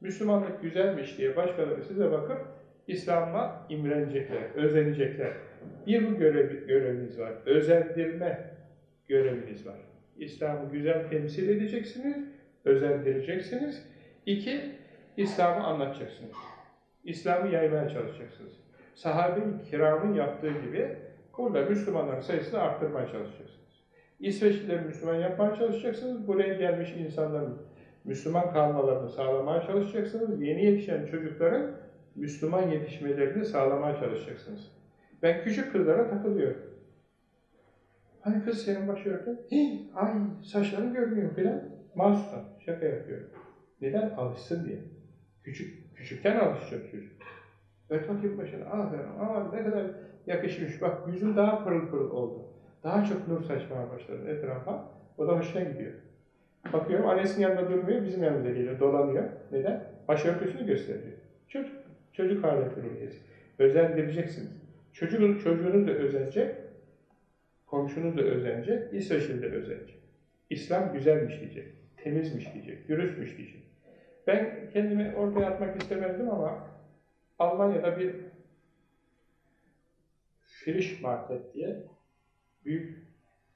Müslümanlık güzelmiş diye başkaları size bakıp İslam'a imrenecekler, özenecekler. Bir bu görev, göreviniz var, özendirme göreviniz var. İslam'ı güzel temsil edeceksiniz, özendireceksiniz. İki, İslam'ı anlatacaksınız. İslam'ı yaymaya çalışacaksınız. Sahabe-i kiramın yaptığı gibi burada Müslümanların sayısını arttırmaya çalışacaksınız. İsveçlileri Müslüman yapmaya çalışacaksınız. Buraya gelmiş insanların Müslüman kalmalarını sağlamaya çalışacaksınız. Yeni yetişen çocukların Müslüman yetişmelerini sağlamaya çalışacaksınız. Ben küçük kızlara takılıyorum. Hani kız senin başörtün? Ay saçların görünüyor filan. Mahsustan şaka yapıyorum. Neden? Alışsın diye. Küçük, küçükken alışacak çocuk. Ört bakayım başına, aferin, aman ne kadar yakışmış. Bak yüzün daha pırıl pırıl oldu. Daha çok nur saçmaya başladı etrafa. O da hoşuna gidiyor. Bakıyorum annesinin yanında durmuyor, bizim yanımıza geliyor, dolanıyor. Neden? Başörtüsünü gösteriyor. Çocuk, çocuk haletleri Özendireceksiniz. Çocuğun, çocuğunuz da özenecek, komşunuz da özenecek, İsveçli de özenecek. İslam güzelmiş diyecek, temizmiş diyecek, dürüstmüş diyecek. Ben kendimi ortaya atmak istemezdim ama Almanya'da bir Frisch Market diye büyük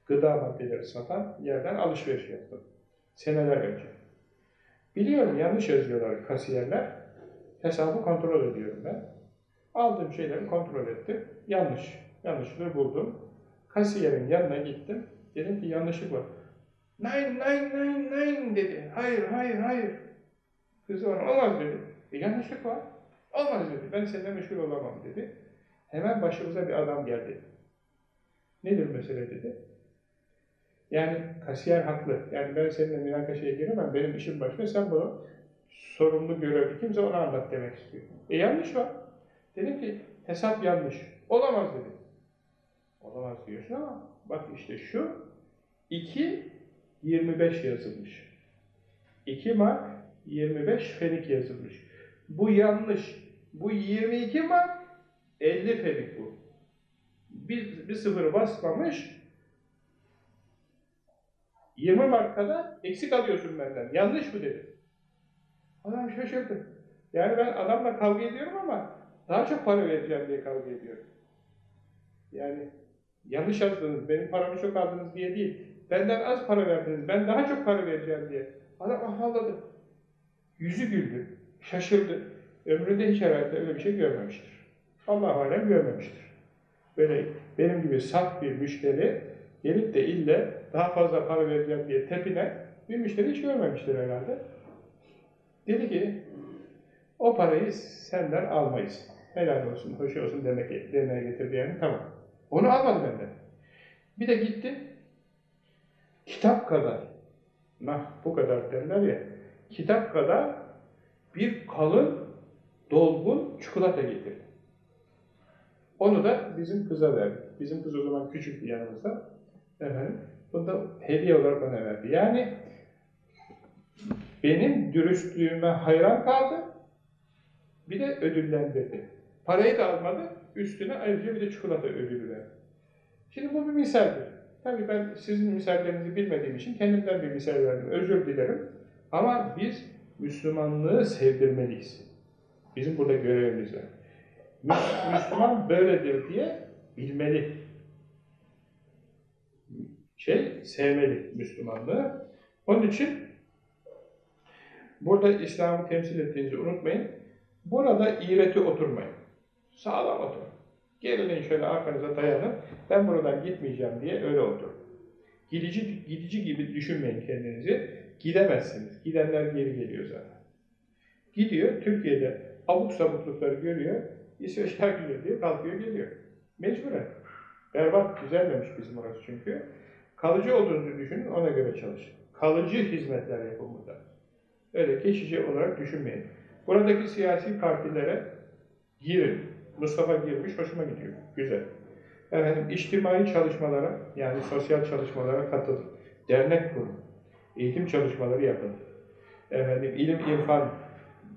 gıda maddeleri satan yerden alışveriş yaptım. Seneler önce. Biliyorum yanlış yazıyorlar kasiyerler. Hesabı kontrol ediyorum ben. Aldığım şeyleri kontrol ettim. Yanlış. Yanlışlığı buldum. Kasiyerin yanına gittim. Dedim ki yanlışlık var. Nein, nein, nein, nein dedi. Hayır, hayır, hayır. Kız ona olmaz dedi. E, yanlışlık var. Olmaz dedi. Ben seninle meşgul olamam dedi. Hemen başımıza bir adam geldi. Nedir mesele dedi. Yani kasiyer haklı. Yani ben seninle münakaşaya giremem. Benim işim başka. Sen bunu sorumlu görevli kimse ona anlat demek istiyor. E yanlış var. Dedim ki hesap yanlış. Olamaz dedi. Olamaz diyorsun ama bak işte şu 2 25 yazılmış. 2 mark 25 fenik yazılmış. Bu yanlış. Bu 22 mark 50 fenik bu. Bir, bir sıfır basmamış 20 markada eksik alıyorsun benden. Yanlış mı dedi. Adam şaşırdı. Yani ben adamla kavga ediyorum ama daha çok para vereceğim diye kavga ediyorum. Yani yanlış yazdınız, benim paramı çok aldınız diye değil. Benden az para verdiniz, ben daha çok para vereceğim diye. Adam afalladı. Yüzü güldü, şaşırdı. Ömründe hiç herhalde öyle bir şey görmemiştir. Allah alem görmemiştir. Böyle benim gibi saf bir müşteri gelip de ille daha fazla para vereceğim diye tepine bir müşteri hiç görmemiştir herhalde. Dedi ki, o parayı senden almayız. Helal olsun, hoş olsun demek demeye getirdi yani, tamam. Onu almadı benden. Bir de gitti, kitap kadar, nah bu kadar derler ya, kitap kadar bir kalın, dolgun çikolata getirdi. Onu da bizim kıza verdi. Bizim kız o zaman küçüktü yanımızda. Efendim, bunu da hediye olarak bana verdi. Yani benim dürüstlüğüme hayran kaldı, bir de ödüllendirdi. Parayı da almadı, üstüne ayrıca bir de çikolata ödülü verdi. Şimdi bu bir misaldir. Tabii ben sizin misallerinizi bilmediğim için kendimden bir misal verdim, özür dilerim. Ama biz Müslümanlığı sevdirmeliyiz. Bizim burada görevimiz var. Müslüman böyledir diye bilmeli. Şey, sevmeli Müslümanlığı. Onun için burada İslam'ı temsil ettiğinizi unutmayın. Burada iğreti oturmayın. Sağlam oturun. Gerilin şöyle arkanıza dayanın. Ben buradan gitmeyeceğim diye öyle oturun. Gidici, gidici gibi düşünmeyin kendinizi. Gidemezsiniz. Gidenler geri geliyor zaten. Gidiyor, Türkiye'de abuk sabuklukları görüyor, İsveçler güzel diye kalkıyor geliyor. Mecburen. Berbat, güzelmemiş bizim orası çünkü. Kalıcı olduğunuzu düşünün, ona göre çalışın. Kalıcı hizmetler burada. Öyle geçici olarak düşünmeyin. Buradaki siyasi partilere girin. Mustafa girmiş, hoşuma gidiyor. Güzel. Efendim, içtimai çalışmalara, yani sosyal çalışmalara katılın. Dernek kurun. Eğitim çalışmaları yapın. Efendim, ilim, irfan,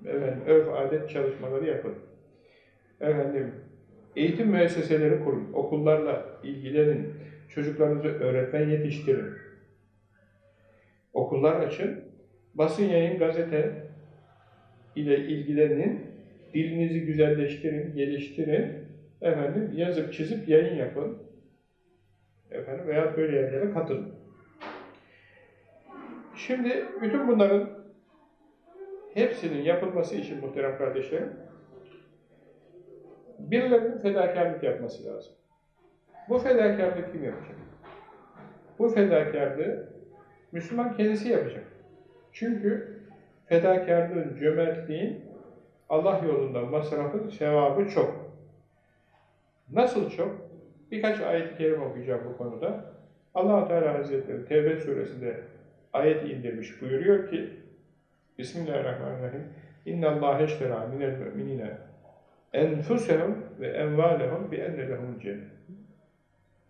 efendim, örf, adet çalışmaları yapın. Efendim, eğitim müesseseleri kurun. Okullarla ilgilenin. Çocuklarınızı öğretmen yetiştirin. Okullar açın. Basın yayın, gazete ile ilgilenin. Dilinizi güzelleştirin, geliştirin. Efendim, yazıp çizip yayın yapın. Efendim, veya böyle yerlere katılın. Şimdi bütün bunların hepsinin yapılması için muhterem kardeşlerim, birilerinin fedakarlık yapması lazım. Bu fedakarlığı kim yapacak? Bu fedakarlığı Müslüman kendisi yapacak. Çünkü fedakarlığın, cömertliğin, Allah yolunda masrafın sevabı çok. Nasıl çok? Birkaç ayet-i kerime okuyacağım bu konuda. allah Teala Hazretleri Tevbe suresinde ayet indirmiş buyuruyor ki Bismillahirrahmanirrahim İnna Allah eştera minel müminine enfusehum ve envalehum bi enne lehum cennet.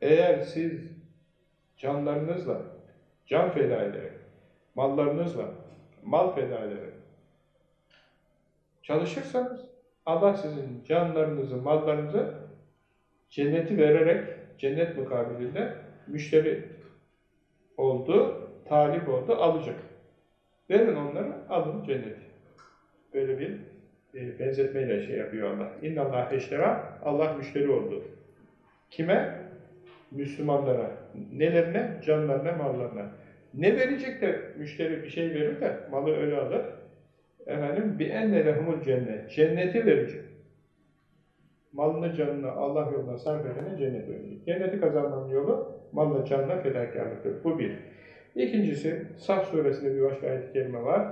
Eğer siz canlarınızla can feda ederek, mallarınızla mal feda ederek çalışırsanız Allah sizin canlarınızı, mallarınızı cenneti vererek cennet mukabilinde müşteri oldu, talip oldu, alacak. Verin onları, alın cenneti. Böyle bir benzetmeyle şey yapıyor Allah. İnna Allah eştera, Allah müşteri oldu. Kime? Müslümanlara. Nelerine? Canlarına, mallarına. Ne verecek de müşteri bir şey verir de malı öyle alır. Efendim bir enne lehumul cennet. Cenneti verecek. Malını canını Allah yoluna sarf edene cennet verecek. Cenneti kazanmanın yolu malla canla fedakarlıktır. Bu bir. İkincisi Saf suresinde bir başka ayet-i kerime var.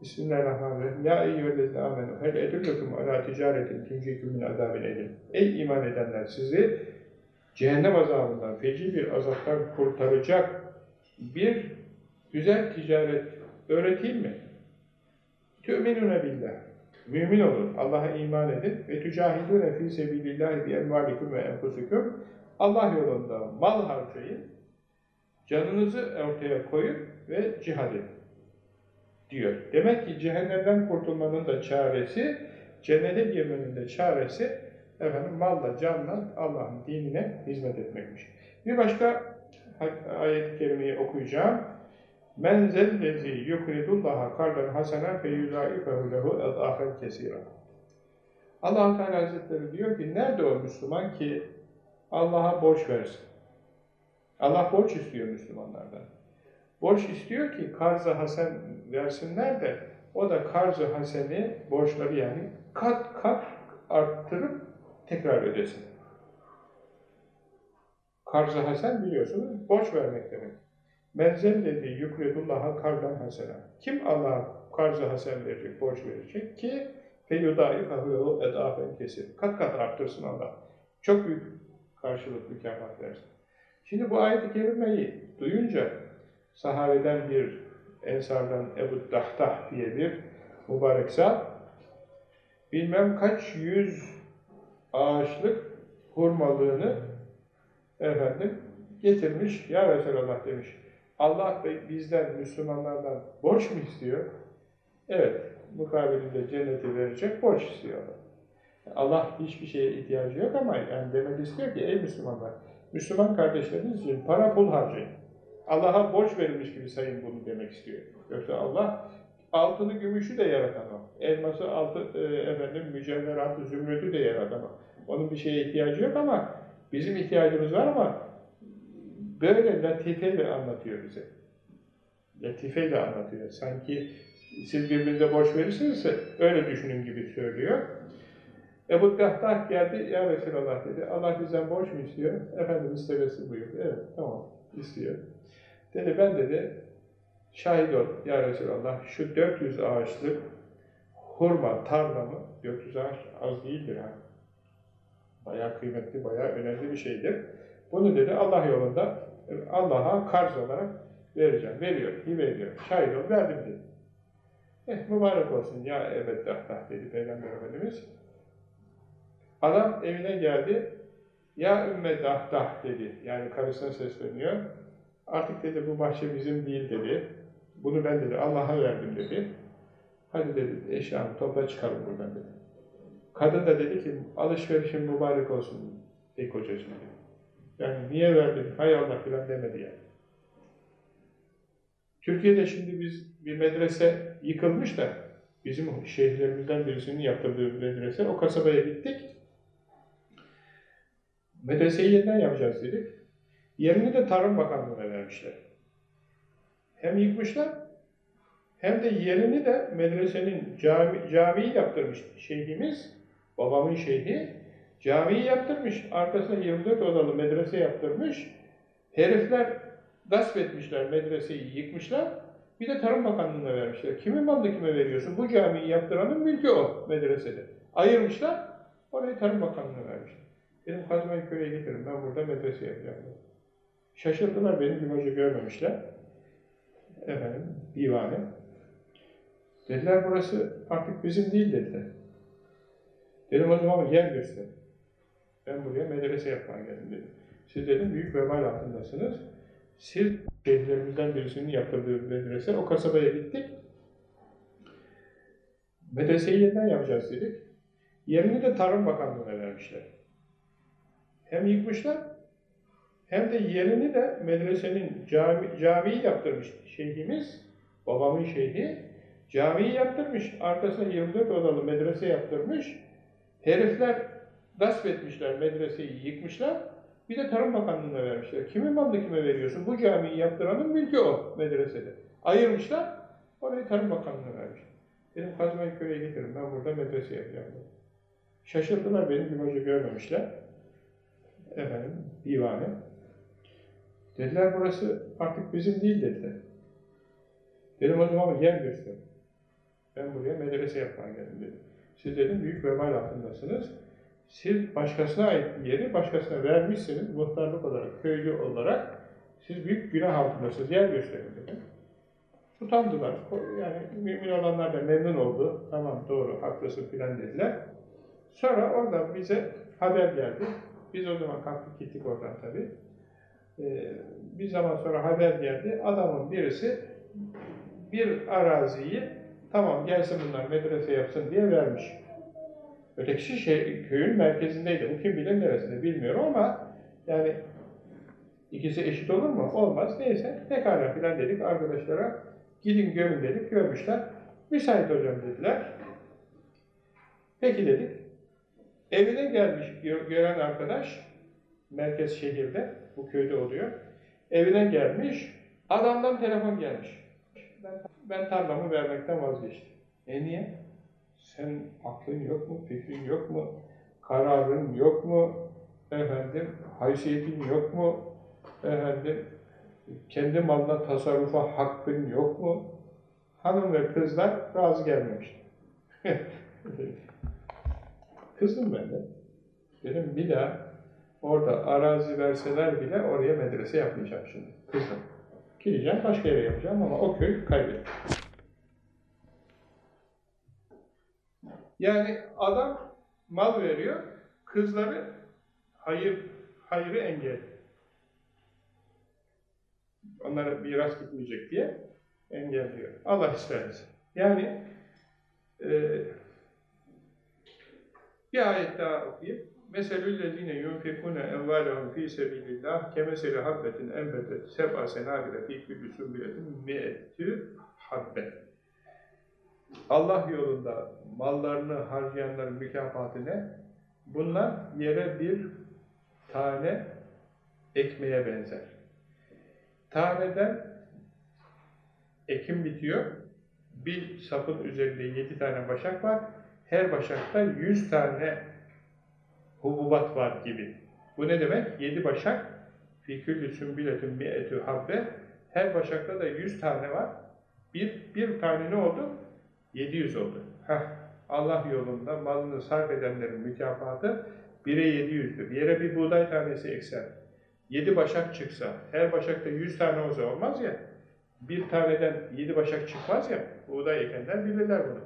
Bismillahirrahmanirrahim. Ya eyyühellezine amenu hel edüllekum ala ticaretin tunciküm min azabin elim. Ey iman edenler sizi cehennem azabından, feci bir azaptan kurtaracak bir güzel ticaret öğreteyim mi? Tü'minune billah. Mümin olun, Allah'a iman edin ve tücahidûne fî sebîlillâhi bi envâlikum ve enfusüküm. Allah yolunda mal harcayın, canınızı ortaya koyun ve cihad edin diyor. Demek ki cehennemden kurtulmanın da çaresi, cennete girmenin de çaresi efendim malla, canla Allah'ın dinine hizmet etmekmiş. Bir başka ayet-i kerimeyi okuyacağım. Men zellezi yukridullaha kardan hasenen fe yuzâifehu lehu edâfen kesîrâ. allah Teala Hazretleri diyor ki, nerede o Müslüman ki Allah'a borç versin? Allah borç istiyor Müslümanlardan. Borç istiyor ki karz-ı hasen versinler de o da karz-ı haseni, borçları yani kat kat arttırıp tekrar ödesin. Karz-ı hasen biliyorsunuz borç vermek demek. Menzel dediği yükredullaha kardan hasena. Kim Allah'a karz-ı hasen verecek, borç verecek ki feyudâi kahvehu edâfen kesir. Kat kat arttırsın Allah. Çok büyük karşılık mükafat versin. Şimdi bu ayet-i kerimeyi duyunca sahabeden bir ensardan Ebu Dahtah diye bir mübarek zat bilmem kaç yüz ağaçlık hurmalığını efendim getirmiş. Ya Resulallah demiş. Allah bizden, Müslümanlardan borç mu istiyor? Evet. Mukabilinde cenneti verecek borç istiyor. Allah hiçbir şeye ihtiyacı yok ama yani demek istiyor ki ey Müslümanlar, Müslüman kardeşleriniz için para pul harcayın. Allah'a borç verilmiş gibi sayın bunu demek istiyor. Yoksa Allah altını, gümüşü de yaratan o. Elması, altı, e, efendim, mücevheratı, zümrütü de yaratan o. Onun bir şeye ihtiyacı yok ama bizim ihtiyacımız var ama böyle latifeyle anlatıyor bize. Latifeyle anlatıyor. Sanki siz birbirinize borç verirsiniz öyle düşünün gibi söylüyor. Ebu Dahtah geldi, ya Resulallah dedi, Allah bizden borç mu istiyor? Efendimiz tebessüm buyurdu. Evet, tamam, istiyor. Dedi, ben dedi, şahit ol ya Resulallah, şu 400 ağaçlık hurma tarlamı, 400 ağaç az değildir ha. Bayağı kıymetli, bayağı önemli bir şeydir. Bunu dedi Allah yolunda Allah'a karz olarak vereceğim. Veriyor, hibe ediyor. Şahit ol, verdim dedi. Eh mübarek olsun ya evet dahdah dedi Peygamber Efendimiz. Adam evine geldi. Ya ümme dahdah dedi. Yani karısına sesleniyor. Artık dedi bu bahçe bizim değil dedi. Bunu ben dedi Allah'a verdim dedi. Hadi dedi eşyanı topla çıkalım buradan dedi. Kadın da dedi ki alışverişin mübarek olsun ey kocacığım. Yani niye verdin hay Allah filan demedi yani. Türkiye'de şimdi biz bir medrese yıkılmış da bizim şehirlerimizden birisinin yaptırdığı medrese o kasabaya gittik. Medreseyi yeniden yapacağız dedik. Yerini de Tarım Bakanlığı'na vermişler. Hem yıkmışlar hem de yerini de medresenin cami, camiyi yaptırmış şeyhimiz, babamın şeyhi, camiyi yaptırmış, arkasına 24 odalı medrese yaptırmış. Herifler gasp etmişler, medreseyi yıkmışlar, Bir de Tarım Bakanlığı'na vermişler. Kimin malını kime veriyorsun? Bu camiyi yaptıranın mülkü o medresede. Ayırmışlar, orayı Tarım Bakanlığı'na vermişler. Dedim Kazmayı köye getirin, ben burada medrese yapacağım. Şaşırdılar, beni bir hoca görmemişler. Efendim, divane. Dediler burası artık bizim değil dediler. Dedim o zaman yer göster. Ben buraya medrese yapmaya geldim dedim. Siz dedim büyük vebal altındasınız. Siz şehirlerimizden birisinin yaptırdığı medrese, o kasabaya gittik. Medreseyi yeniden yapacağız dedik. Yerini de Tarım Bakanlığı'na vermişler. Hem yıkmışlar, hem de yerini de medresenin cami, camiyi yaptırmış şeyhimiz, babamın şeyhi, camiyi yaptırmış, arkasına 24 odalı medrese yaptırmış. Herifler gasp etmişler, medreseyi yıkmışlar, bir de Tarım Bakanlığı'na vermişler. Kimin malını kime veriyorsun? Bu camiyi yaptıranın mülkü o medresede. Ayırmışlar, orayı Tarım Bakanlığı'na vermişler. Dedim Kazmayı köye getirin, ben burada medrese yapacağım. Şaşırdılar, beni bir hoca görmemişler. Efendim, divane. Dediler burası artık bizim değil dediler. Dedim o zaman yer göster. Ben buraya medrese yapmaya geldim dedim. Siz dedim büyük vebal altındasınız. Siz başkasına ait bir yeri başkasına vermişsiniz, muhtarlık olarak, köylü olarak siz büyük günah altındasınız, yer gösterin dedim. Utandılar. Yani mümin olanlar da memnun oldu. Tamam doğru, haklısın filan dediler. Sonra oradan bize haber geldi. Biz o zaman kalktık gittik oradan tabii. Ee, bir zaman sonra haber geldi. Adamın birisi bir araziyi tamam gelsin bunlar medrese yapsın diye vermiş. Ötekisi şey, köyün merkezindeydi. Bu kim bilir neresinde bilmiyorum ama yani ikisi eşit olur mu? Olmaz. Neyse pekala filan dedik arkadaşlara. Gidin görün dedik. Görmüşler. Müsait hocam dediler. Peki dedik. Evine gelmiş gö- gören arkadaş merkez şehirde, bu köyde oluyor. Evine gelmiş, adamdan telefon gelmiş. Ben, ben tarlamı vermekten vazgeçtim. E niye? Sen aklın yok mu, fikrin yok mu, kararın yok mu, efendim, haysiyetin yok mu, efendim, kendi malına tasarrufa hakkın yok mu? Hanım ve kızlar razı gelmemiş. Kızdım ben de. Dedim bir daha orada arazi verseler bile oraya medrese yapmayacağım şimdi. Kızdım. Gideceğim başka yere yapacağım ama o köy kaybetti. Yani adam mal veriyor, kızları hayır hayrı engel. Onlara miras gitmeyecek diye engelliyor. Allah isterse. Yani e, bir ayet daha okuyayım. Meselüllezine yunfikune envalehum fi sebilillah kemeseli habbetin enbetet seb'a senabile fi kulli sumbiletin mi'etü habbe. Allah yolunda mallarını harcayanların mükafatı ne? Bunlar yere bir tane ekmeğe benzer. Taneden ekim bitiyor. Bir sapın üzerinde yedi tane başak var. Her başakta yüz tane hububat var gibi. Bu ne demek? Yedi başak fi külli sümbiletün mi'etü habbe her başakta da yüz tane var. Bir, bir tane ne oldu? 700 oldu. Heh, Allah yolunda malını sarf edenlerin mükafatı 1'e 700'dür. Yere bir buğday tanesi eksen, 7 başak çıksa, her başakta 100 tane olsa olmaz ya, bir taneden 7 başak çıkmaz ya, buğday ekenler bilirler bunu.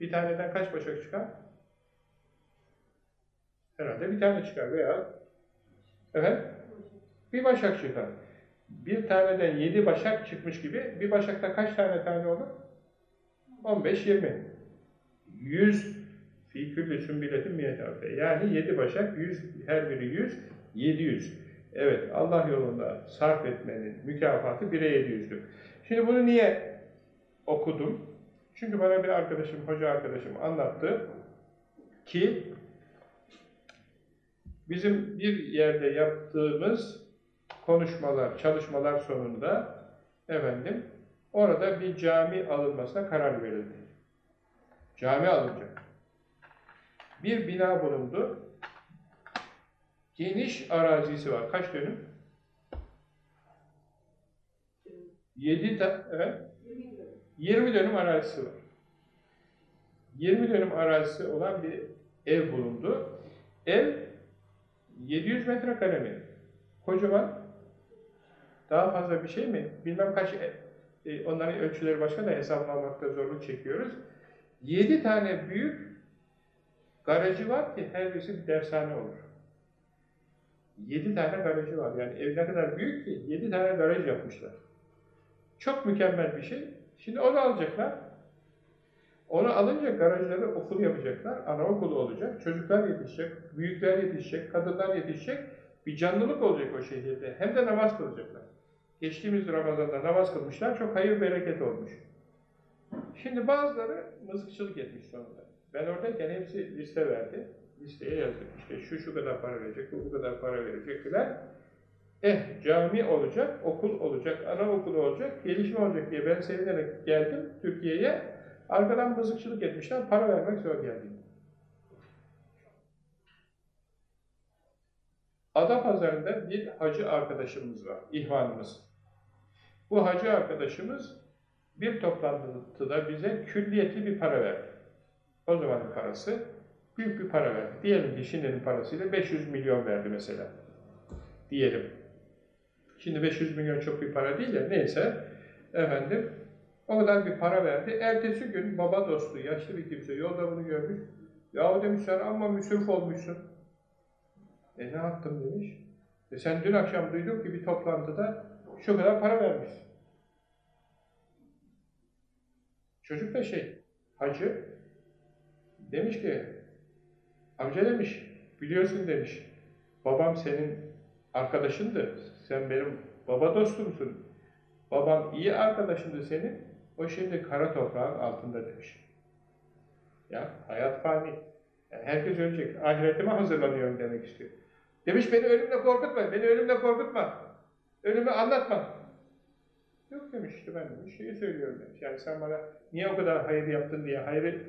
Bir taneden kaç başak çıkar? Herhalde bir tane çıkar veya evet, bir başak çıkar. Bir taneden 7 başak çıkmış gibi, bir başakta kaç tane tane olur? 15-20. 100 fi külli sümbiletin miyete Yani 7 başak, 100, her biri 100, 700. Evet, Allah yolunda sarf etmenin mükafatı 1'e 700'dür. Şimdi bunu niye okudum? Çünkü bana bir arkadaşım, hoca arkadaşım anlattı ki bizim bir yerde yaptığımız konuşmalar, çalışmalar sonunda efendim orada bir cami alınmasına karar verildi. Cami alınacak. Bir bina bulundu. Geniş arazisi var. Kaç dönüm? Yedi ta evet. 20 dönüm arazisi var. 20 dönüm arazisi olan bir ev bulundu. Ev 700 metrekare mi? Kocaman. Daha fazla bir şey mi? Bilmem kaç, e, e, onların ölçüleri başka da hesaplamakta zorluk çekiyoruz. 7 tane büyük garajı var ki her birisi bir dershane olur. 7 tane garajı var. Yani ev ne kadar büyük ki 7 tane garaj yapmışlar. Çok mükemmel bir şey. Şimdi onu alacaklar. Onu alınca garajları okul yapacaklar. Anaokulu olacak. Çocuklar yetişecek. Büyükler yetişecek. Kadınlar yetişecek. Bir canlılık olacak o şehirde. Hem de namaz kılacaklar. Geçtiğimiz Ramazan'da namaz kılmışlar. Çok hayır bereket olmuş. Şimdi bazıları mızıkçılık etmiş sonunda. Ben oradayken hepsi liste verdi. Listeye yazdık. İşte şu şu kadar para verecek, bu kadar para verecekler. Eh cami olacak, okul olacak, anaokulu olacak, gelişme olacak diye ben sevinerek geldim Türkiye'ye. Arkadan mızıkçılık etmişler, para vermek zor geldi. Adapazarı'nda bir hacı arkadaşımız var, ihvanımız. Bu hacı arkadaşımız bir toplantıda bize külliyetli bir para verdi. O zamanın parası büyük bir para verdi. Diyelim ki şimdinin parasıyla 500 milyon verdi mesela. Diyelim. Şimdi 500 milyon çok bir para değil ya neyse efendim o kadar bir para verdi. Ertesi gün baba dostu, yaşlı bir kimse yolda bunu görmüş. Yahu demiş sen amma müsrif olmuşsun. E ne yaptım demiş. E sen dün akşam duydum ki bir toplantıda şu kadar para vermişsin. Çocuk da şey, hacı, demiş ki, amca demiş, biliyorsun demiş, babam senin arkadaşındı, sen benim baba dostumsun, babam iyi arkadaşındı senin, o şimdi kara toprağın altında demiş. Ya hayat fani, yani herkes ölecek, ahiretime hazırlanıyorum demek istiyor. Demiş beni ölümle korkutma, beni ölümle korkutma, ölümü anlatma. Yok demiş işte ben demiş şeyi söylüyorum demiş. Yani sen bana niye o kadar hayır yaptın diye hayrı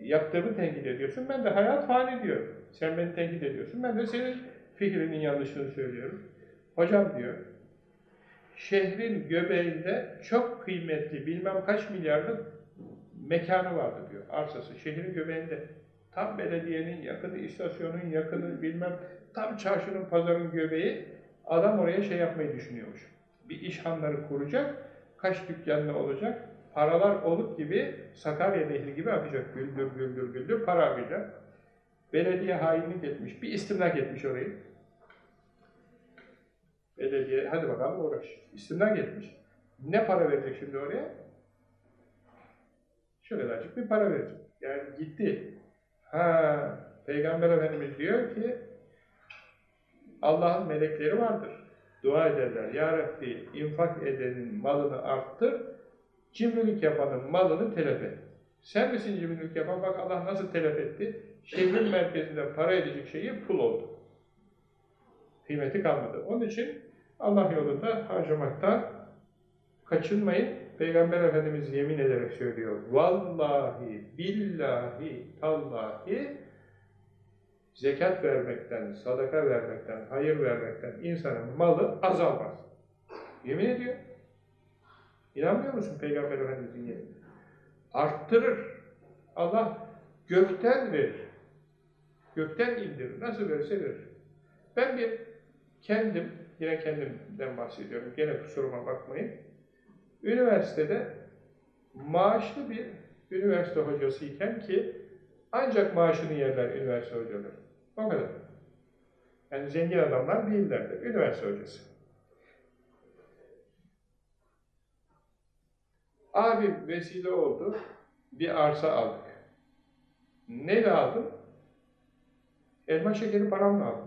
yaptığımı tenkit ediyorsun. Ben de hayat fani diyor. Sen beni tenkit ediyorsun. Ben de senin fikrinin yanlışını söylüyorum. Hocam diyor, şehrin göbeğinde çok kıymetli bilmem kaç milyarlık mekanı vardı diyor, arsası. Şehrin göbeğinde. Tam belediyenin yakını, istasyonun yakını, bilmem tam çarşının, pazarın göbeği. Adam oraya şey yapmayı düşünüyormuş. Bir iş hanları kuracak, kaç dükkanlı olacak, paralar oluk gibi, Sakarya Nehri gibi akacak, güldür güldür güldür, para akacak. Belediye hainlik etmiş, bir istimlak etmiş orayı. Belediye, hadi bakalım uğraş. İstimlak etmiş. Ne para verecek şimdi oraya? Şu kadarcık bir para verecek. Yani gitti. Ha, Peygamber Efendimiz diyor ki, Allah'ın melekleri vardır. Dua ederler. Ya Rabbi infak edenin malını arttır, cimrilik yapanın malını telef et. Sen misin cimrilik yapan? Bak Allah nasıl telef etti. Şehrin merkezinde para edecek şeyi pul oldu. Kıymeti kalmadı. Onun için Allah yolunda harcamaktan kaçınmayın. Peygamber Efendimiz yemin ederek söylüyor. Vallahi, billahi, tallahi zekat vermekten, sadaka vermekten, hayır vermekten insanın malı azalmaz. Yemin ediyor. İnanmıyor musun Peygamber Efendimiz'in yemin? Arttırır. Allah gökten verir. Gökten indirir. Nasıl verirse verir. Ben bir kendim, yine kendimden bahsediyorum, gene kusuruma bakmayın. Üniversitede maaşlı bir üniversite hocasıyken ki ancak maaşını yerler üniversite hocaları. O kadar. Yani zengin adamlar değillerdi. Üniversite hocası. Abim vesile oldu. Bir arsa aldık. Neyle aldım? Elma şekeri paramla aldım.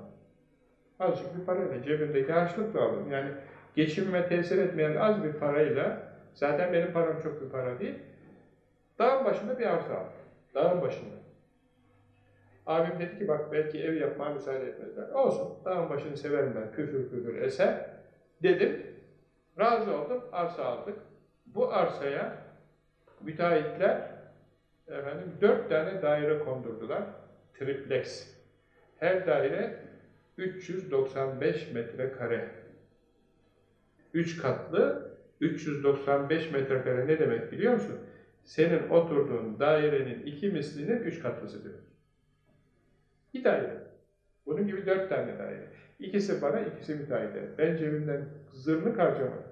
Azıcık bir parayla, cebimdeki harçlıkla aldım. Yani geçimime tesir etmeyen az bir parayla, zaten benim param çok bir para değil, dağın başında bir arsa aldım. Dağın başında. Abim dedi ki bak belki ev yapmaya müsaade etmezler. Olsun, dağın başını severim ben, küfür küfür eser. Dedim, razı oldum, arsa aldık. Bu arsaya müteahhitler efendim, dört tane daire kondurdular. Triplex. Her daire 395 metrekare. Üç katlı 395 metrekare ne demek biliyor musun? senin oturduğun dairenin iki mislinin üç katlısı diyor. Bir daire. Bunun gibi dört tane daire. İkisi bana, ikisi müteahhide. Ben cebimden zırnık harcamadım.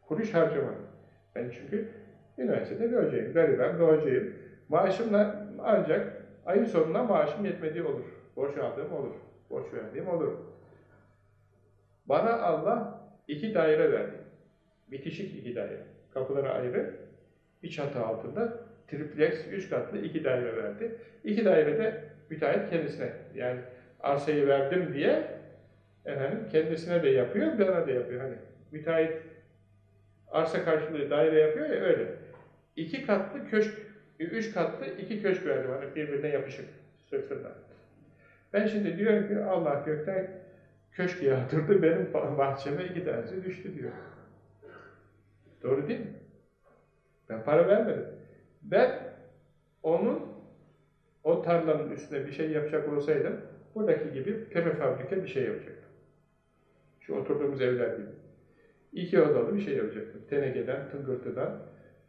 Kuruş harcamadım. Ben çünkü üniversitede bir hocayım, gariben bir hocayım. Maaşımla ancak ayın sonuna maaşım yetmediği olur. Borç aldığım olur. Borç verdiğim olur. Bana Allah iki daire verdi. Bitişik iki daire. Kapıları ayrı, bir çatı altında triplex, üç katlı iki daire verdi. İki dairede müteahhit kendisine, yani arsayı verdim diye efendim kendisine de yapıyor, bana da yapıyor. Hani müteahhit arsa karşılığı daire yapıyor ya öyle. İki katlı köşk, üç katlı iki köşk verdi bana birbirine yapışık sırtından. Ben şimdi diyorum ki Allah gökten köşk yağdırdı, benim bahçeme iki tanesi düştü diyor. Doğru değil mi? Ben para vermedim. Ben onun o tarlanın üstüne bir şey yapacak olsaydım buradaki gibi prefabrike bir şey yapacaktım. Şu oturduğumuz evler gibi. İki odalı bir şey yapacaktım. Tenekeden, tıngırtıdan,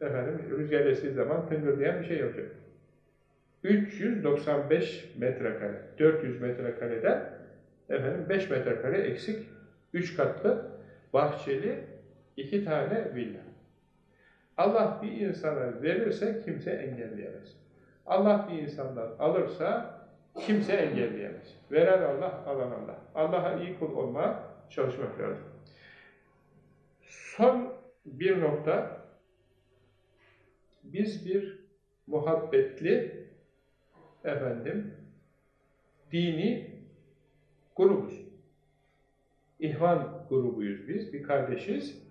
efendim rüzgar estiği zaman tıngırdayan bir şey yapacaktım. 395 metrekare, 400 metrekareden efendim 5 metrekare eksik, 3 katlı, bahçeli, iki tane villa. Allah bir insana verirse kimse engelleyemez. Allah bir insandan alırsa kimse engelleyemez. Veren Allah, alan Allah. Allah'a iyi kul olmaya çalışmak lazım. Son bir nokta, biz bir muhabbetli, efendim, dini grubuz. İhvan grubuyuz biz, bir kardeşiz.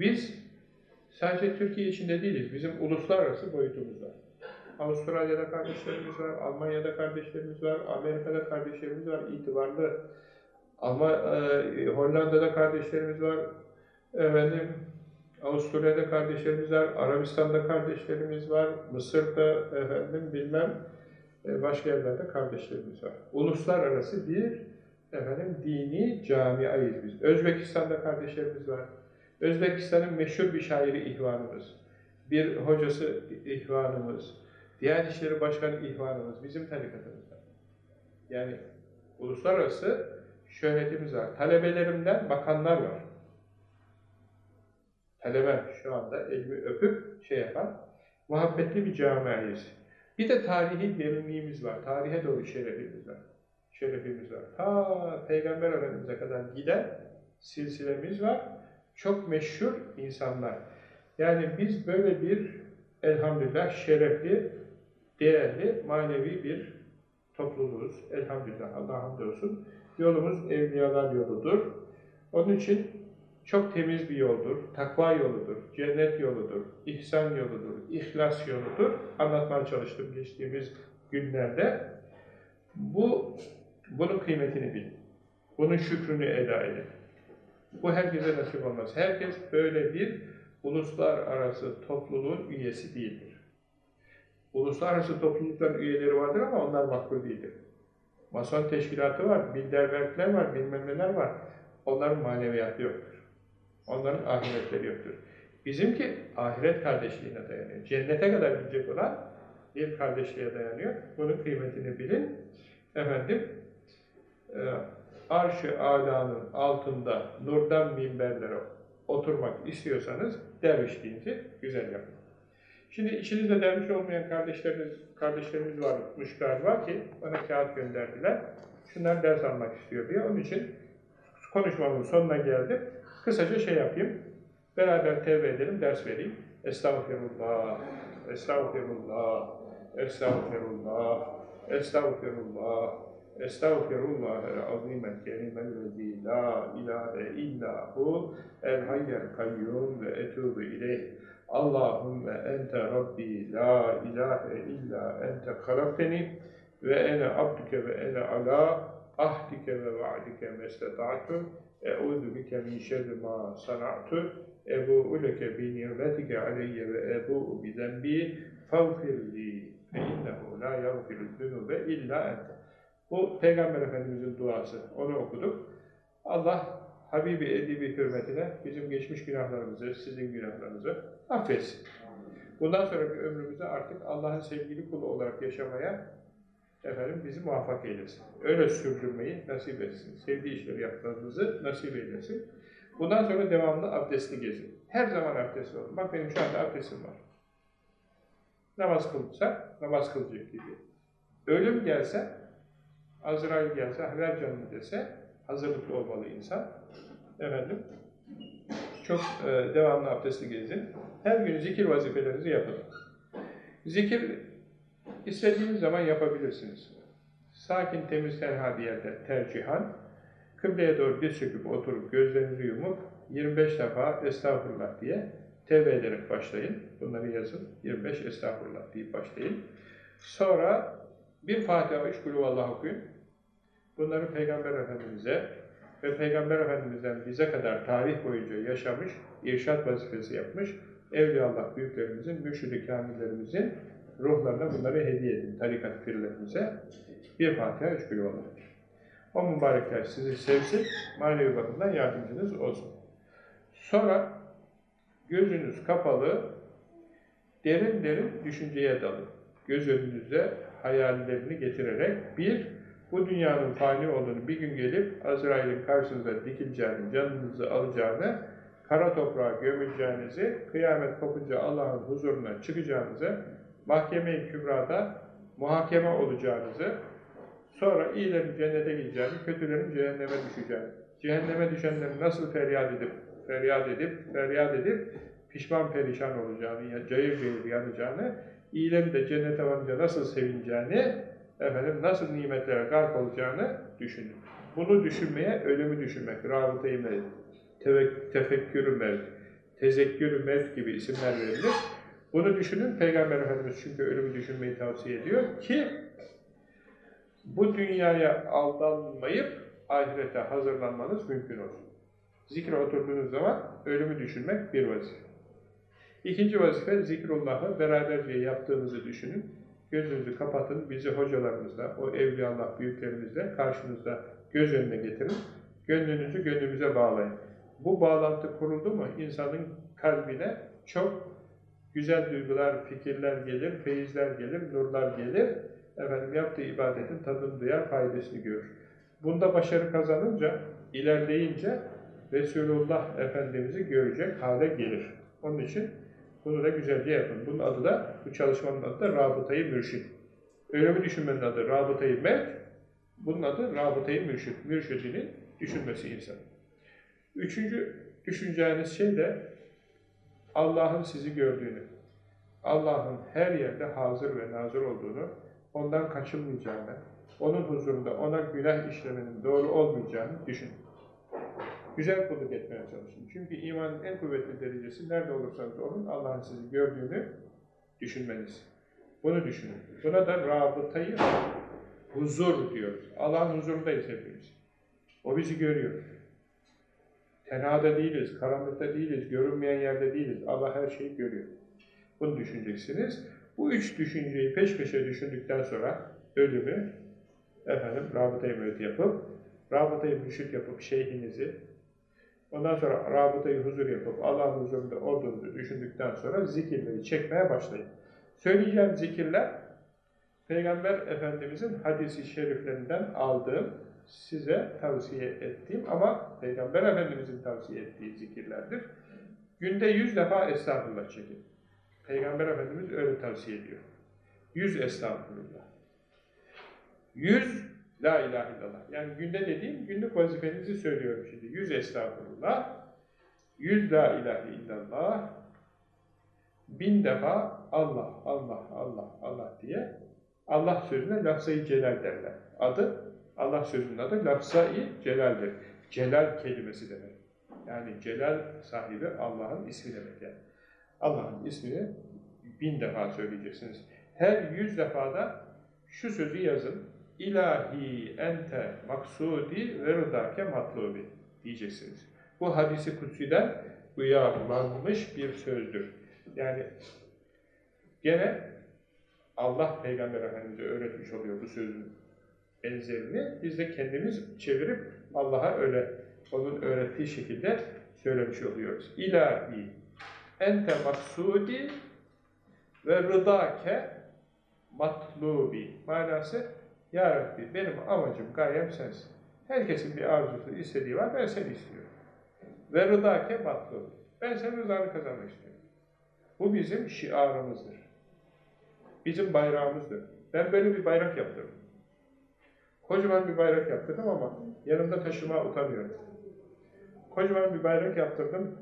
Biz sadece Türkiye içinde değiliz, bizim uluslararası boyutumuz var. Avustralya'da kardeşlerimiz var, Almanya'da kardeşlerimiz var, Amerika'da kardeşlerimiz var, itibarlı. Ama e, Hollanda'da kardeşlerimiz var, efendim, Avusturya'da kardeşlerimiz var, Arabistan'da kardeşlerimiz var, Mısır'da efendim bilmem başka yerlerde kardeşlerimiz var. Uluslararası bir efendim dini camiayız biz. Özbekistan'da kardeşlerimiz var. Özbekistan'ın meşhur bir şairi ihvanımız, bir hocası ihvanımız, Diyanet İşleri Başkanı ihvanımız bizim tarikatımızda. Yani uluslararası şöhretimiz var. Talebelerimden bakanlar var. Talebe şu anda elimi öpüp şey yapan muhabbetli bir camiayız. Bir de tarihi derinliğimiz var. Tarihe doğru şerefimiz var. Şerefimiz var. Ta Peygamber Efendimiz'e kadar giden silsilemiz var. Çok meşhur insanlar. Yani biz böyle bir elhamdülillah şerefli, değerli, manevi bir topluluğuz. Elhamdülillah, Allah'a hamdolsun. Yolumuz evliyalar yoludur. Onun için çok temiz bir yoldur, takva yoludur, cennet yoludur, ihsan yoludur, ihlas yoludur. Anlatmaya çalıştım geçtiğimiz günlerde. Bu, bunun kıymetini bil. Bunun şükrünü eda edin. Bu herkese nasip olmaz. Herkes böyle bir uluslararası topluluğun üyesi değildir. Uluslararası toplulukların üyeleri vardır ama onlar makbul değildir. Mason teşkilatı var, bilderberkler var, bilmem neler var. Onların maneviyatı yoktur. Onların ahiretleri yoktur. Bizimki ahiret kardeşliğine dayanıyor. Cennete kadar gidecek olan bir kardeşliğe dayanıyor. Bunun kıymetini bilin. Efendim, e, arş-ı alanın altında nurdan minberlere oturmak istiyorsanız dervişliğinizi güzel yapın. Şimdi içinizde derviş olmayan kardeşlerimiz, kardeşlerimiz varmış galiba ki bana kağıt gönderdiler. Şunlar ders almak istiyor diye. Onun için konuşmamın sonuna geldim. Kısaca şey yapayım. Beraber tevbe edelim, ders vereyim. Estağfirullah, estağfirullah, estağfirullah, estağfirullah, estağfirullahel azimel kerimel lezî la ilahe illahu el hayyel kayyum ve etûbü ileyh. Allahümme ente Rabbi la ilahe illa ente halakteni ve ene abduke ve ene ala ahdike ve va'dike mesteta'tu e'udu bike min şerri ma sana'tu ebu'u leke bi ni'metike aleyye ve ebu'u bi zenbi fagfirli fe innehu la yagfiru zünube illa ente. Bu Peygamber Efendimiz'in duası. Onu okuduk. Allah Habibi Edibi hürmetine bizim geçmiş günahlarımızı, sizin günahlarınızı affetsin. Bundan sonra bir ömrümüzde artık Allah'ın sevgili kulu olarak yaşamaya efendim bizi muvaffak eylesin. Öyle sürdürmeyi nasip etsin. Sevdiği işleri yapmamızı nasip eylesin. Bundan sonra devamlı abdestli gezin. Her zaman abdestli olun. Bak benim şu anda abdestim var. Namaz kılsak, namaz kılacak gibi. Ölüm gelse, Azrail gelse, ver canını dese, hazırlıklı olmalı insan. Efendim, çok e, devamlı abdestli gezin. Her gün zikir vazifelerinizi yapın. Zikir istediğiniz zaman yapabilirsiniz. Sakin, temiz, tenha bir yerde tercihan, kıbleye doğru diz çöküp oturup gözlerinizi yumup 25 defa estağfurullah diye tevbe ederek başlayın. Bunları yazın. 25 estağfurullah deyip başlayın. Sonra bir Fatiha, üç kulüvallah okuyun. Bunları Peygamber Efendimiz'e ve Peygamber Efendimiz'den bize kadar tarih boyunca yaşamış, irşat vazifesi yapmış, Evliyaullah büyüklerimizin, mürşid-i kamillerimizin ruhlarına bunları hediye edin, tarikat pirlerimize. Bir Fatiha, üç kulüvallah. O mübarekler sizi sevsin, manevi bakımdan yardımcınız olsun. Sonra gözünüz kapalı, derin derin düşünceye dalın. Göz önünüze hayallerini getirerek bir, bu dünyanın fani olduğunu bir gün gelip Azrail'in karşınıza dikileceğini, canınızı alacağını, kara toprağa gömüleceğinizi, kıyamet kopunca Allah'ın huzuruna çıkacağınızı, mahkeme-i kübrada muhakeme olacağınızı, sonra iyilerin cennete gideceğini, kötülerin cehenneme düşeceğini, cehenneme düşenlerin nasıl feryat edip, feryat edip, feryat edip, pişman perişan olacağını, ya cayır cayır yanacağını, iyilerin de cennete varınca nasıl sevineceğini, efendim nasıl nimetlere gark olacağını düşünün. Bunu düşünmeye ölümü düşünmek, rabıtayı mevt, tefekkürü mevt, tezekkürü mevt gibi isimler verilir. Bunu düşünün, Peygamber Efendimiz çünkü ölümü düşünmeyi tavsiye ediyor ki, bu dünyaya aldanmayıp ahirete hazırlanmanız mümkün olsun. Zikre oturduğunuz zaman ölümü düşünmek bir vazife. İkinci vazife zikrullahı beraberce yaptığınızı düşünün. Gözünüzü kapatın, bizi hocalarımızla, o evliyaullah büyüklerimizle karşınızda göz önüne getirin. Gönlünüzü gönlümüze bağlayın. Bu bağlantı kuruldu mu insanın kalbine çok güzel duygular, fikirler gelir, feyizler gelir, nurlar gelir. Efendim yaptığı ibadetin tadını duyar, faydasını görür. Bunda başarı kazanınca, ilerleyince Resulullah Efendimiz'i görecek hale gelir. Onun için bunu da güzelce yapın. Bunun adı da, bu çalışmanın adı da Rabıtayı Mürşid. Ölümü düşünmenin adı Rabıtayı Mevt, bunun adı Rabıtayı Mürşid. Mürşidini düşünmesi insan. Üçüncü düşüneceğiniz şey de Allah'ın sizi gördüğünü, Allah'ın her yerde hazır ve nazır olduğunu, ondan kaçınmayacağını, onun huzurunda ona günah işlemenin doğru olmayacağını düşünün. Güzel kulluk etmeye çalışın. Çünkü imanın en kuvvetli derecesi nerede olursanız olun Allah'ın sizi gördüğünü düşünmeniz. Bunu düşünün. Buna da rabıtayı huzur diyoruz. Allah'ın huzurundayız hepimiz. O bizi görüyor. Tenhada değiliz, karanlıkta değiliz, görünmeyen yerde değiliz. Allah her şeyi görüyor. Bunu düşüneceksiniz. Bu üç düşünceyi peş peşe düşündükten sonra ölümü efendim rabıtayı mevt yapıp rabıtayı müşrik yapıp şeyhinizi ondan sonra rabıtayı huzur yapıp Allah'ın huzurunda olduğunuzu düşündükten sonra zikirleri çekmeye başlayın. Söyleyeceğim zikirler Peygamber Efendimizin hadisi şeriflerinden aldığım size tavsiye ettiğim ama Peygamber Efendimizin tavsiye ettiği zikirlerdir. Günde yüz defa estağfurullah çekin. Peygamber Efendimiz öyle tavsiye ediyor. Yüz estağfurullah. Yüz la ilahe illallah. Yani günde dediğim günlük vazifenizi söylüyorum şimdi. Yüz estağfurullah. Yüz la ilahe illallah. Bin defa Allah, Allah, Allah, Allah diye Allah sözüne lafzayı celal derler. Adı Allah sözünün adı lafzayı celaldir. Celal kelimesi demek. Yani celal sahibi Allah'ın ismi demek yani. Allah'ın ismini bin defa söyleyeceksiniz. Her yüz defada şu sözü yazın. İlahi ente maksudi ve rıdake matlubi diyeceksiniz. Bu hadisi kutsiden uyarlanmış bir sözdür. Yani gene Allah Peygamber Efendimiz'e öğretmiş oluyor bu sözün benzerini. Biz de kendimiz çevirip Allah'a öyle onun öğrettiği şekilde söylemiş oluyoruz. İlahi ente maksudi Ve rıdake matlubi. Manası Ya Rabbi benim amacım, gayem sensin. Herkesin bir arzusu, istediği var, ben seni istiyorum. Ve rıdake matlubi. Ben senin rızanı kazanmak istiyorum. Bu bizim şiarımızdır. Bizim bayrağımızdır. Ben böyle bir bayrak yaptım. Kocaman bir bayrak yaptırdım ama yanımda taşıma utanıyorum. Kocaman bir bayrak yaptırdım.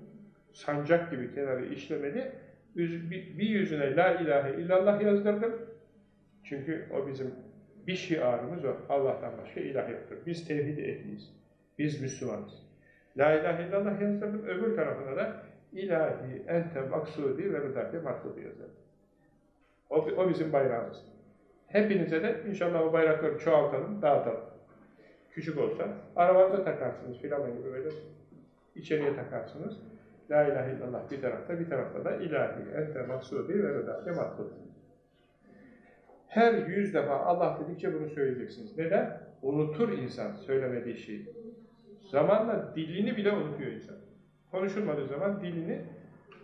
Sancak gibi kenarı işlemeli. Bir yüzüne la ilahe illallah yazdırdım. Çünkü o bizim bir şiarımız o. Allah'tan başka ilah yoktur. Biz tevhid ehliyiz. Biz Müslümanız. La ilahe illallah yazdırdım. Öbür tarafına da ilahi ente maksudi ve rıdake matlubu yazardım. O, o bizim bayrağımız. Hepinize de inşallah o bayrakları çoğaltalım, dağıtalım. Küçük olsa. Arabanıza takarsınız filan gibi böyle. içeriye takarsınız. La ilahe illallah bir tarafta, bir tarafta da ilahi ente maksudi ve rıdake matlubu. Her yüz defa Allah dedikçe bunu söyleyeceksiniz. Neden? Unutur insan söylemediği şeyi. Zamanla dilini bile unutuyor insan. Konuşulmadığı zaman dilini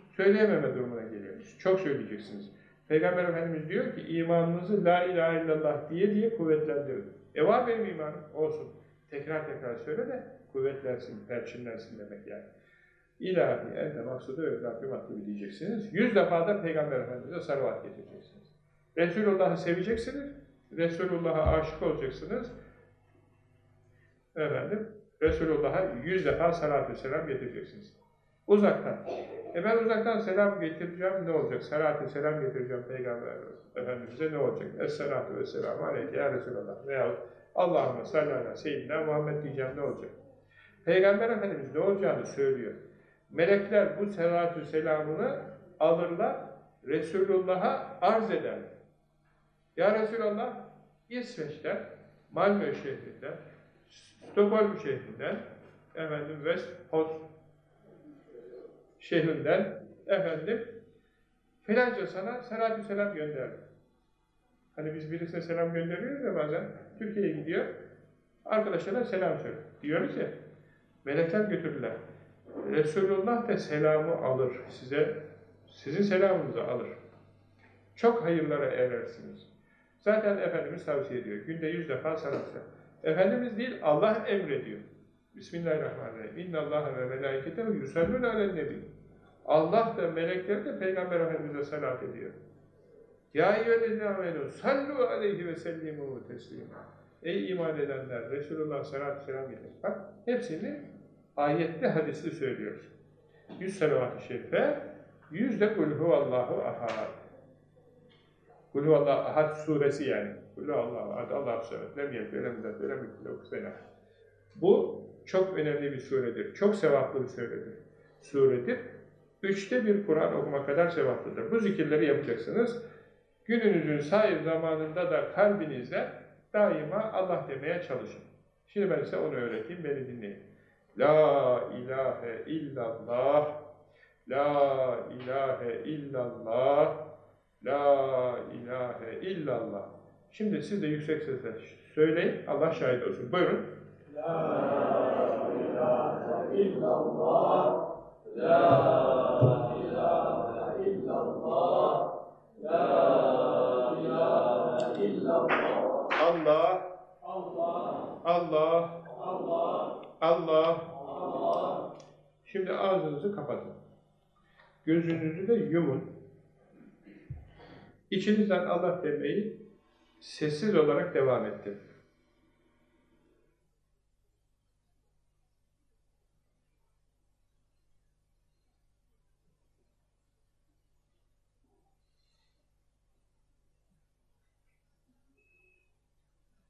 söyleyememe durumuna geliyor. Çok söyleyeceksiniz. Peygamber Efendimiz diyor ki imanınızı la ilahe illallah diye diye kuvvetlendirin. E var benim imanım. Olsun. Tekrar tekrar söyle de kuvvetlensin, perçinlensin demek yani. İlahi, elde maksudu ve Rabbi matlubu diyeceksiniz. Yüz defa da Peygamber Efendimiz'e salavat getireceksiniz. Resulullah'ı seveceksiniz. Resulullah'a aşık olacaksınız. Efendim, Resulullah'a yüz defa salatü selam getireceksiniz. Uzaktan. E ben uzaktan selam getireceğim ne olacak? Salatü selam getireceğim Peygamber Efendimiz'e ne olacak? Es-salatu ve selamu aleyke ya Resulallah. Veyahut Allahümme salli ala Muhammed diyeceğim ne olacak? Peygamber Efendimiz ne olacağını söylüyor. Melekler bu salatü selamını alırlar, Resulullah'a arz ederler. Ya Resulallah, İsveç'ten, Malmö şehrinden, Stockholm şehrinden, efendim Westpost şehrinden, efendim filanca sana selatü selam gönderdi. Hani biz birisine selam gönderiyoruz ya bazen, Türkiye'ye gidiyor, arkadaşlarına selam söyle. Diyoruz ya, melekler götürdüler. Resulullah da selamı alır size, sizin selamınızı alır. Çok hayırlara erersiniz. Zaten Efendimiz tavsiye ediyor. Günde yüz defa salat Efendimiz değil, Allah emrediyor. Bismillahirrahmanirrahim. İnna Allah ve melâiketehu yusallûne alen nebi. Allah da melekleri de Peygamber Efendimiz'e salat ediyor. Ya eyyühellezine amenû sallu aleyhi ve sellimû teslîmâ. Ey iman edenler, Resulullah salatü selam getirin. Bak, hepsini ayette hadisli söylüyoruz. Yüz salavat-ı şerife, yüz de kul huvallahu ahad. Kul huvallahu ahad suresi yani. Kul huvallahu ahad, Allah'u sever. Lem yelid, lem yulad, lem yekun lehu Bu çok önemli bir suredir. Çok sevaplı bir suredir. Suredir. Üçte bir Kur'an okuma kadar sevaplıdır. Bu zikirleri yapacaksınız. Gününüzün sayı zamanında da kalbinizde daima Allah demeye çalışın. Şimdi ben size onu öğreteyim, beni dinleyin. La ilahe illallah, la ilahe illallah, la ilahe illallah. Şimdi siz de yüksek sesle söyleyin, Allah şahit olsun. Buyurun. La illallah, la ilahe illallah, la ilahe illallah. Allah, Allah, Allah, Allah, Allah. Allah. Şimdi ağzınızı kapatın. Gözünüzü de yumun. İçinizden Allah demeyi sessiz olarak devam ettin.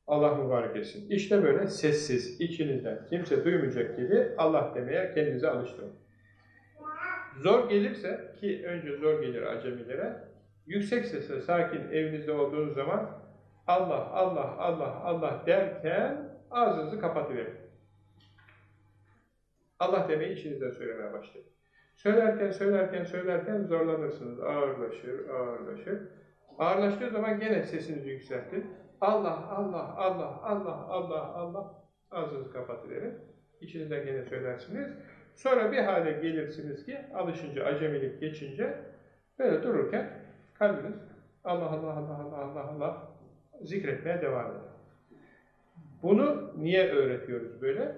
Allah mübarek etsin. İşte böyle sessiz, içinizden kimse duymayacak gibi Allah demeye kendinizi alıştırın. Zor gelirse, ki önce zor gelir acemilere, yüksek sesle sakin evinizde olduğunuz zaman Allah, Allah, Allah, Allah derken ağzınızı kapatıverin. Allah demeyi içinizden söylemeye başlayın. Söylerken, söylerken, söylerken zorlanırsınız. Ağırlaşır, ağırlaşır. Ağırlaştığı zaman gene sesinizi yükseltin. Allah, Allah, Allah, Allah, Allah, Allah. Ağzınızı kapatıverin. İçinizden gene söylersiniz. Sonra bir hale gelirsiniz ki alışınca, acemilik geçince böyle dururken Kalbiniz Allah Allah Allah Allah Allah Allah zikretmeye devam eder. Bunu niye öğretiyoruz böyle?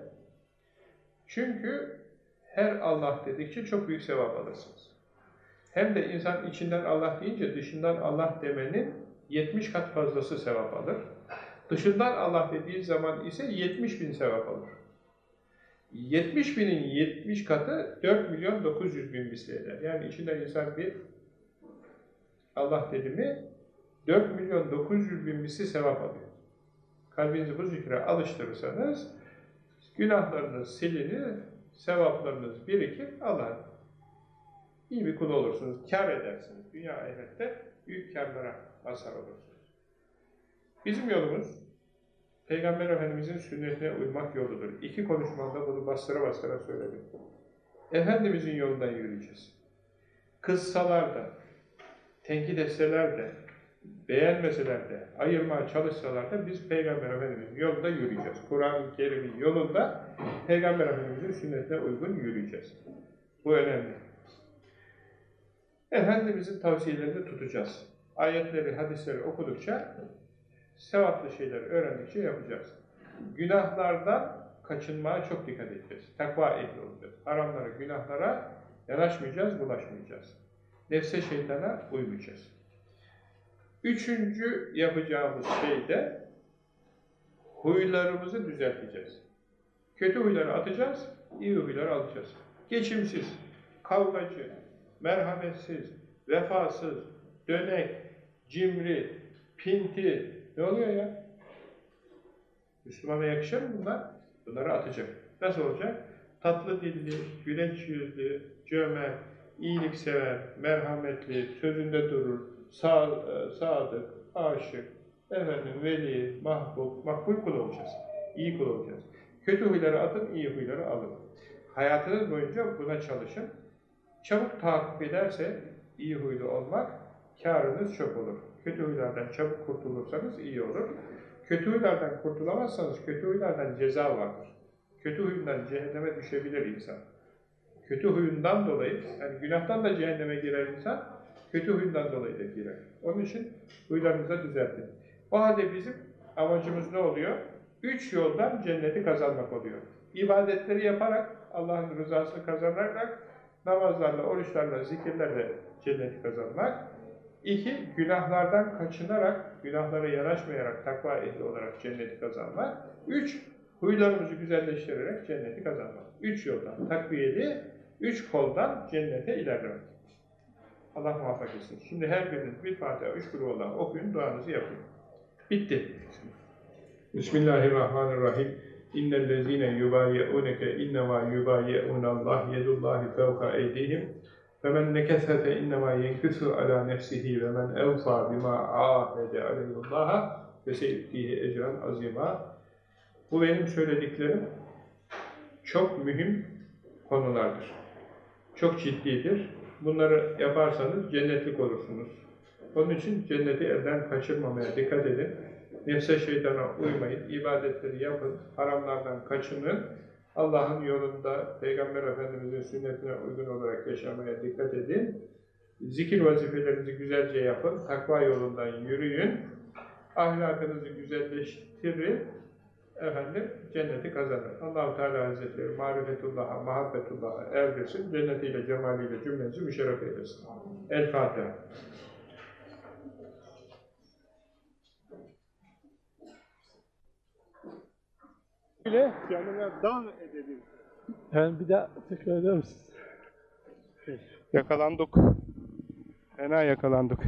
Çünkü her Allah dedikçe çok büyük sevap alırsınız. Hem de insan içinden Allah deyince dışından Allah demenin 70 kat fazlası sevap alır. Dışından Allah dediği zaman ise 70 bin sevap alır. 70 binin 70 katı 4 milyon 900 bin misli eder. Yani içinden insan bir Allah dedi mi 4 milyon 900 bin misli sevap alıyor. Kalbinizi bu zikre alıştırırsanız günahlarınız silinir, sevaplarınız birikir, Allah'ın iyi bir kul olursunuz, kar edersiniz. Dünya ahirette büyük karlara mazhar olursunuz. Bizim yolumuz Peygamber Efendimizin sünnetine uymak yoludur. İki konuşmamda bunu bastıra bastıra söyledim. Efendimizin yolundan yürüyeceğiz. Kızsalar da, tenkit etseler de, beğenmeseler de, ayırmaya çalışsalar da biz Peygamber Efendimizin yolunda yürüyeceğiz. Kur'an-ı Kerim'in yolunda Peygamber Efendimizin sünnetine uygun yürüyeceğiz. Bu önemli. Efendimizin tavsiyelerini tutacağız. Ayetleri, hadisleri okudukça, sevaplı şeyler öğrendikçe yapacağız. Günahlardan kaçınmaya çok dikkat edeceğiz. Takva ehli olacağız. Haramlara, günahlara yanaşmayacağız, bulaşmayacağız. Nefse şeytana uymayacağız. Üçüncü yapacağımız şey de huylarımızı düzelteceğiz. Kötü huyları atacağız, iyi huyları alacağız. Geçimsiz, kavgacı, merhametsiz, vefasız, dönek, cimri, pinti, ne oluyor ya? Müslümana yakışır mı bunlar? Bunları atacak. Nasıl olacak? Tatlı dilli, güleç yüzlü, cömert, iyiliksever, merhametli, sözünde durur, sağ, e, sadık, aşık, efendim, veli, mahbub, makbul kul olacağız. İyi kul olacağız. Kötü huyları atın, iyi huyları alın. Hayatınız boyunca buna çalışın. Çabuk tahakkuk ederse iyi huylu olmak, karınız çok olur. Kötü huylardan çabuk kurtulursanız iyi olur. Kötü huylardan kurtulamazsanız kötü huylardan ceza vardır. Kötü huyundan cehenneme düşebilir insan. Kötü huyundan dolayı, yani günahtan da cehenneme girer insan, kötü huyundan dolayı da girer. Onun için huylarınızı düzeltin. O halde bizim amacımız ne oluyor? Üç yoldan cenneti kazanmak oluyor. İbadetleri yaparak, Allah'ın rızasını kazanarak, namazlarla, oruçlarla, zikirlerle cenneti kazanmak. İki, günahlardan kaçınarak, günahlara yanaşmayarak, takva ehli olarak cenneti kazanmak. Üç, huylarımızı güzelleştirerek cenneti kazanmak. Üç yoldan, takviyeli, üç koldan cennete ilerlemek. Allah muvaffak etsin. Şimdi her biriniz bir Fatiha, üç kuru olan okuyun, duanızı yapın. Bitti. Bismillahirrahmanirrahim. İnnellezîne yubâye'ûneke innemâ yubâye'ûnallâh yedullâhi fevka eydihim فَمَنْ نَكَثَ فَاِنَّمَا يَنْكِثُ عَلَى نَفْسِهِ وَمَنْ اَوْفَى بِمَا عَاهَدَ عَلَيْهُ اللّٰهَ فَسَيُؤْتِيهِ اَجْرًا عَظِيمًا Bu benim söylediklerim çok mühim konulardır. Çok ciddidir. Bunları yaparsanız cennetlik olursunuz. Onun için cenneti elden kaçırmamaya dikkat edin. Nefse şeytana uymayın, ibadetleri yapın, haramlardan kaçının. Allah'ın yolunda Peygamber Efendimiz'in sünnetine uygun olarak yaşamaya dikkat edin. Zikir vazifelerinizi güzelce yapın, takva yolundan yürüyün. Ahlakınızı güzelleştirin. Efendim cenneti kazanır. Allahu Teala Hazretleri marifetullah'a, muhabbetullah'a erdirsin. Cennetiyle, cemaliyle cümlenizi müşerref eylesin. El Fatiha. bile canına dağ edebilir. Yani bir daha tekrar eder misiniz? Yakalandık. Fena yakalandık.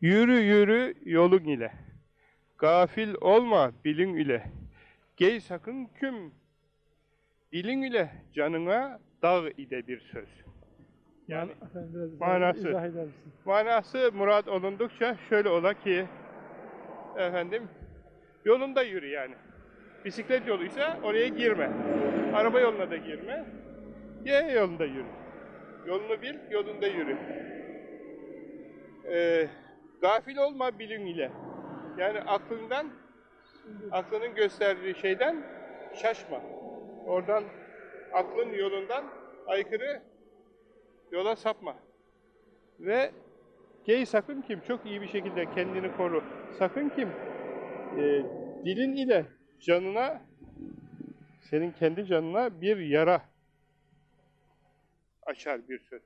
Yürü yürü yolun ile. Gafil olma bilin ile. Gey sakın küm. Dilin ile canına dağ ide bir söz. Yani efendim manası. izah eder misiniz? manası murad olundukça şöyle ola ki efendim yolunda yürü yani. Bisiklet yoluysa oraya girme. Araba yoluna da girme. Yaya yolunda yürü. Yolunu bil, yolunda yürü. Ee, gafil olma bilim ile. Yani aklından, aklının gösterdiği şeyden şaşma. Oradan, aklın yolundan aykırı yola sapma. Ve Gey sakın kim? Çok iyi bir şekilde kendini koru. Sakın kim? Ee, dilin ile canına, senin kendi canına bir yara açar bir söz.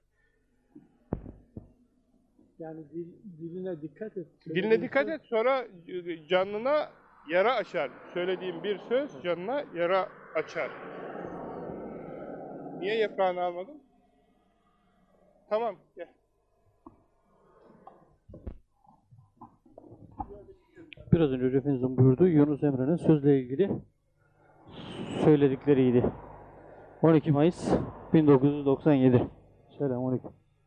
Yani dil, diline dikkat et. Diline dikkat et sonra e, canına yara açar. Söylediğim bir söz canına yara açar. Niye yaprağını almadın? Tamam gel. Biraz önce Hoca Efendimiz'in buyurduğu Yunus Emre'nin sözle ilgili söyledikleriydi. 12 Mayıs 1997. Selamünaleyküm.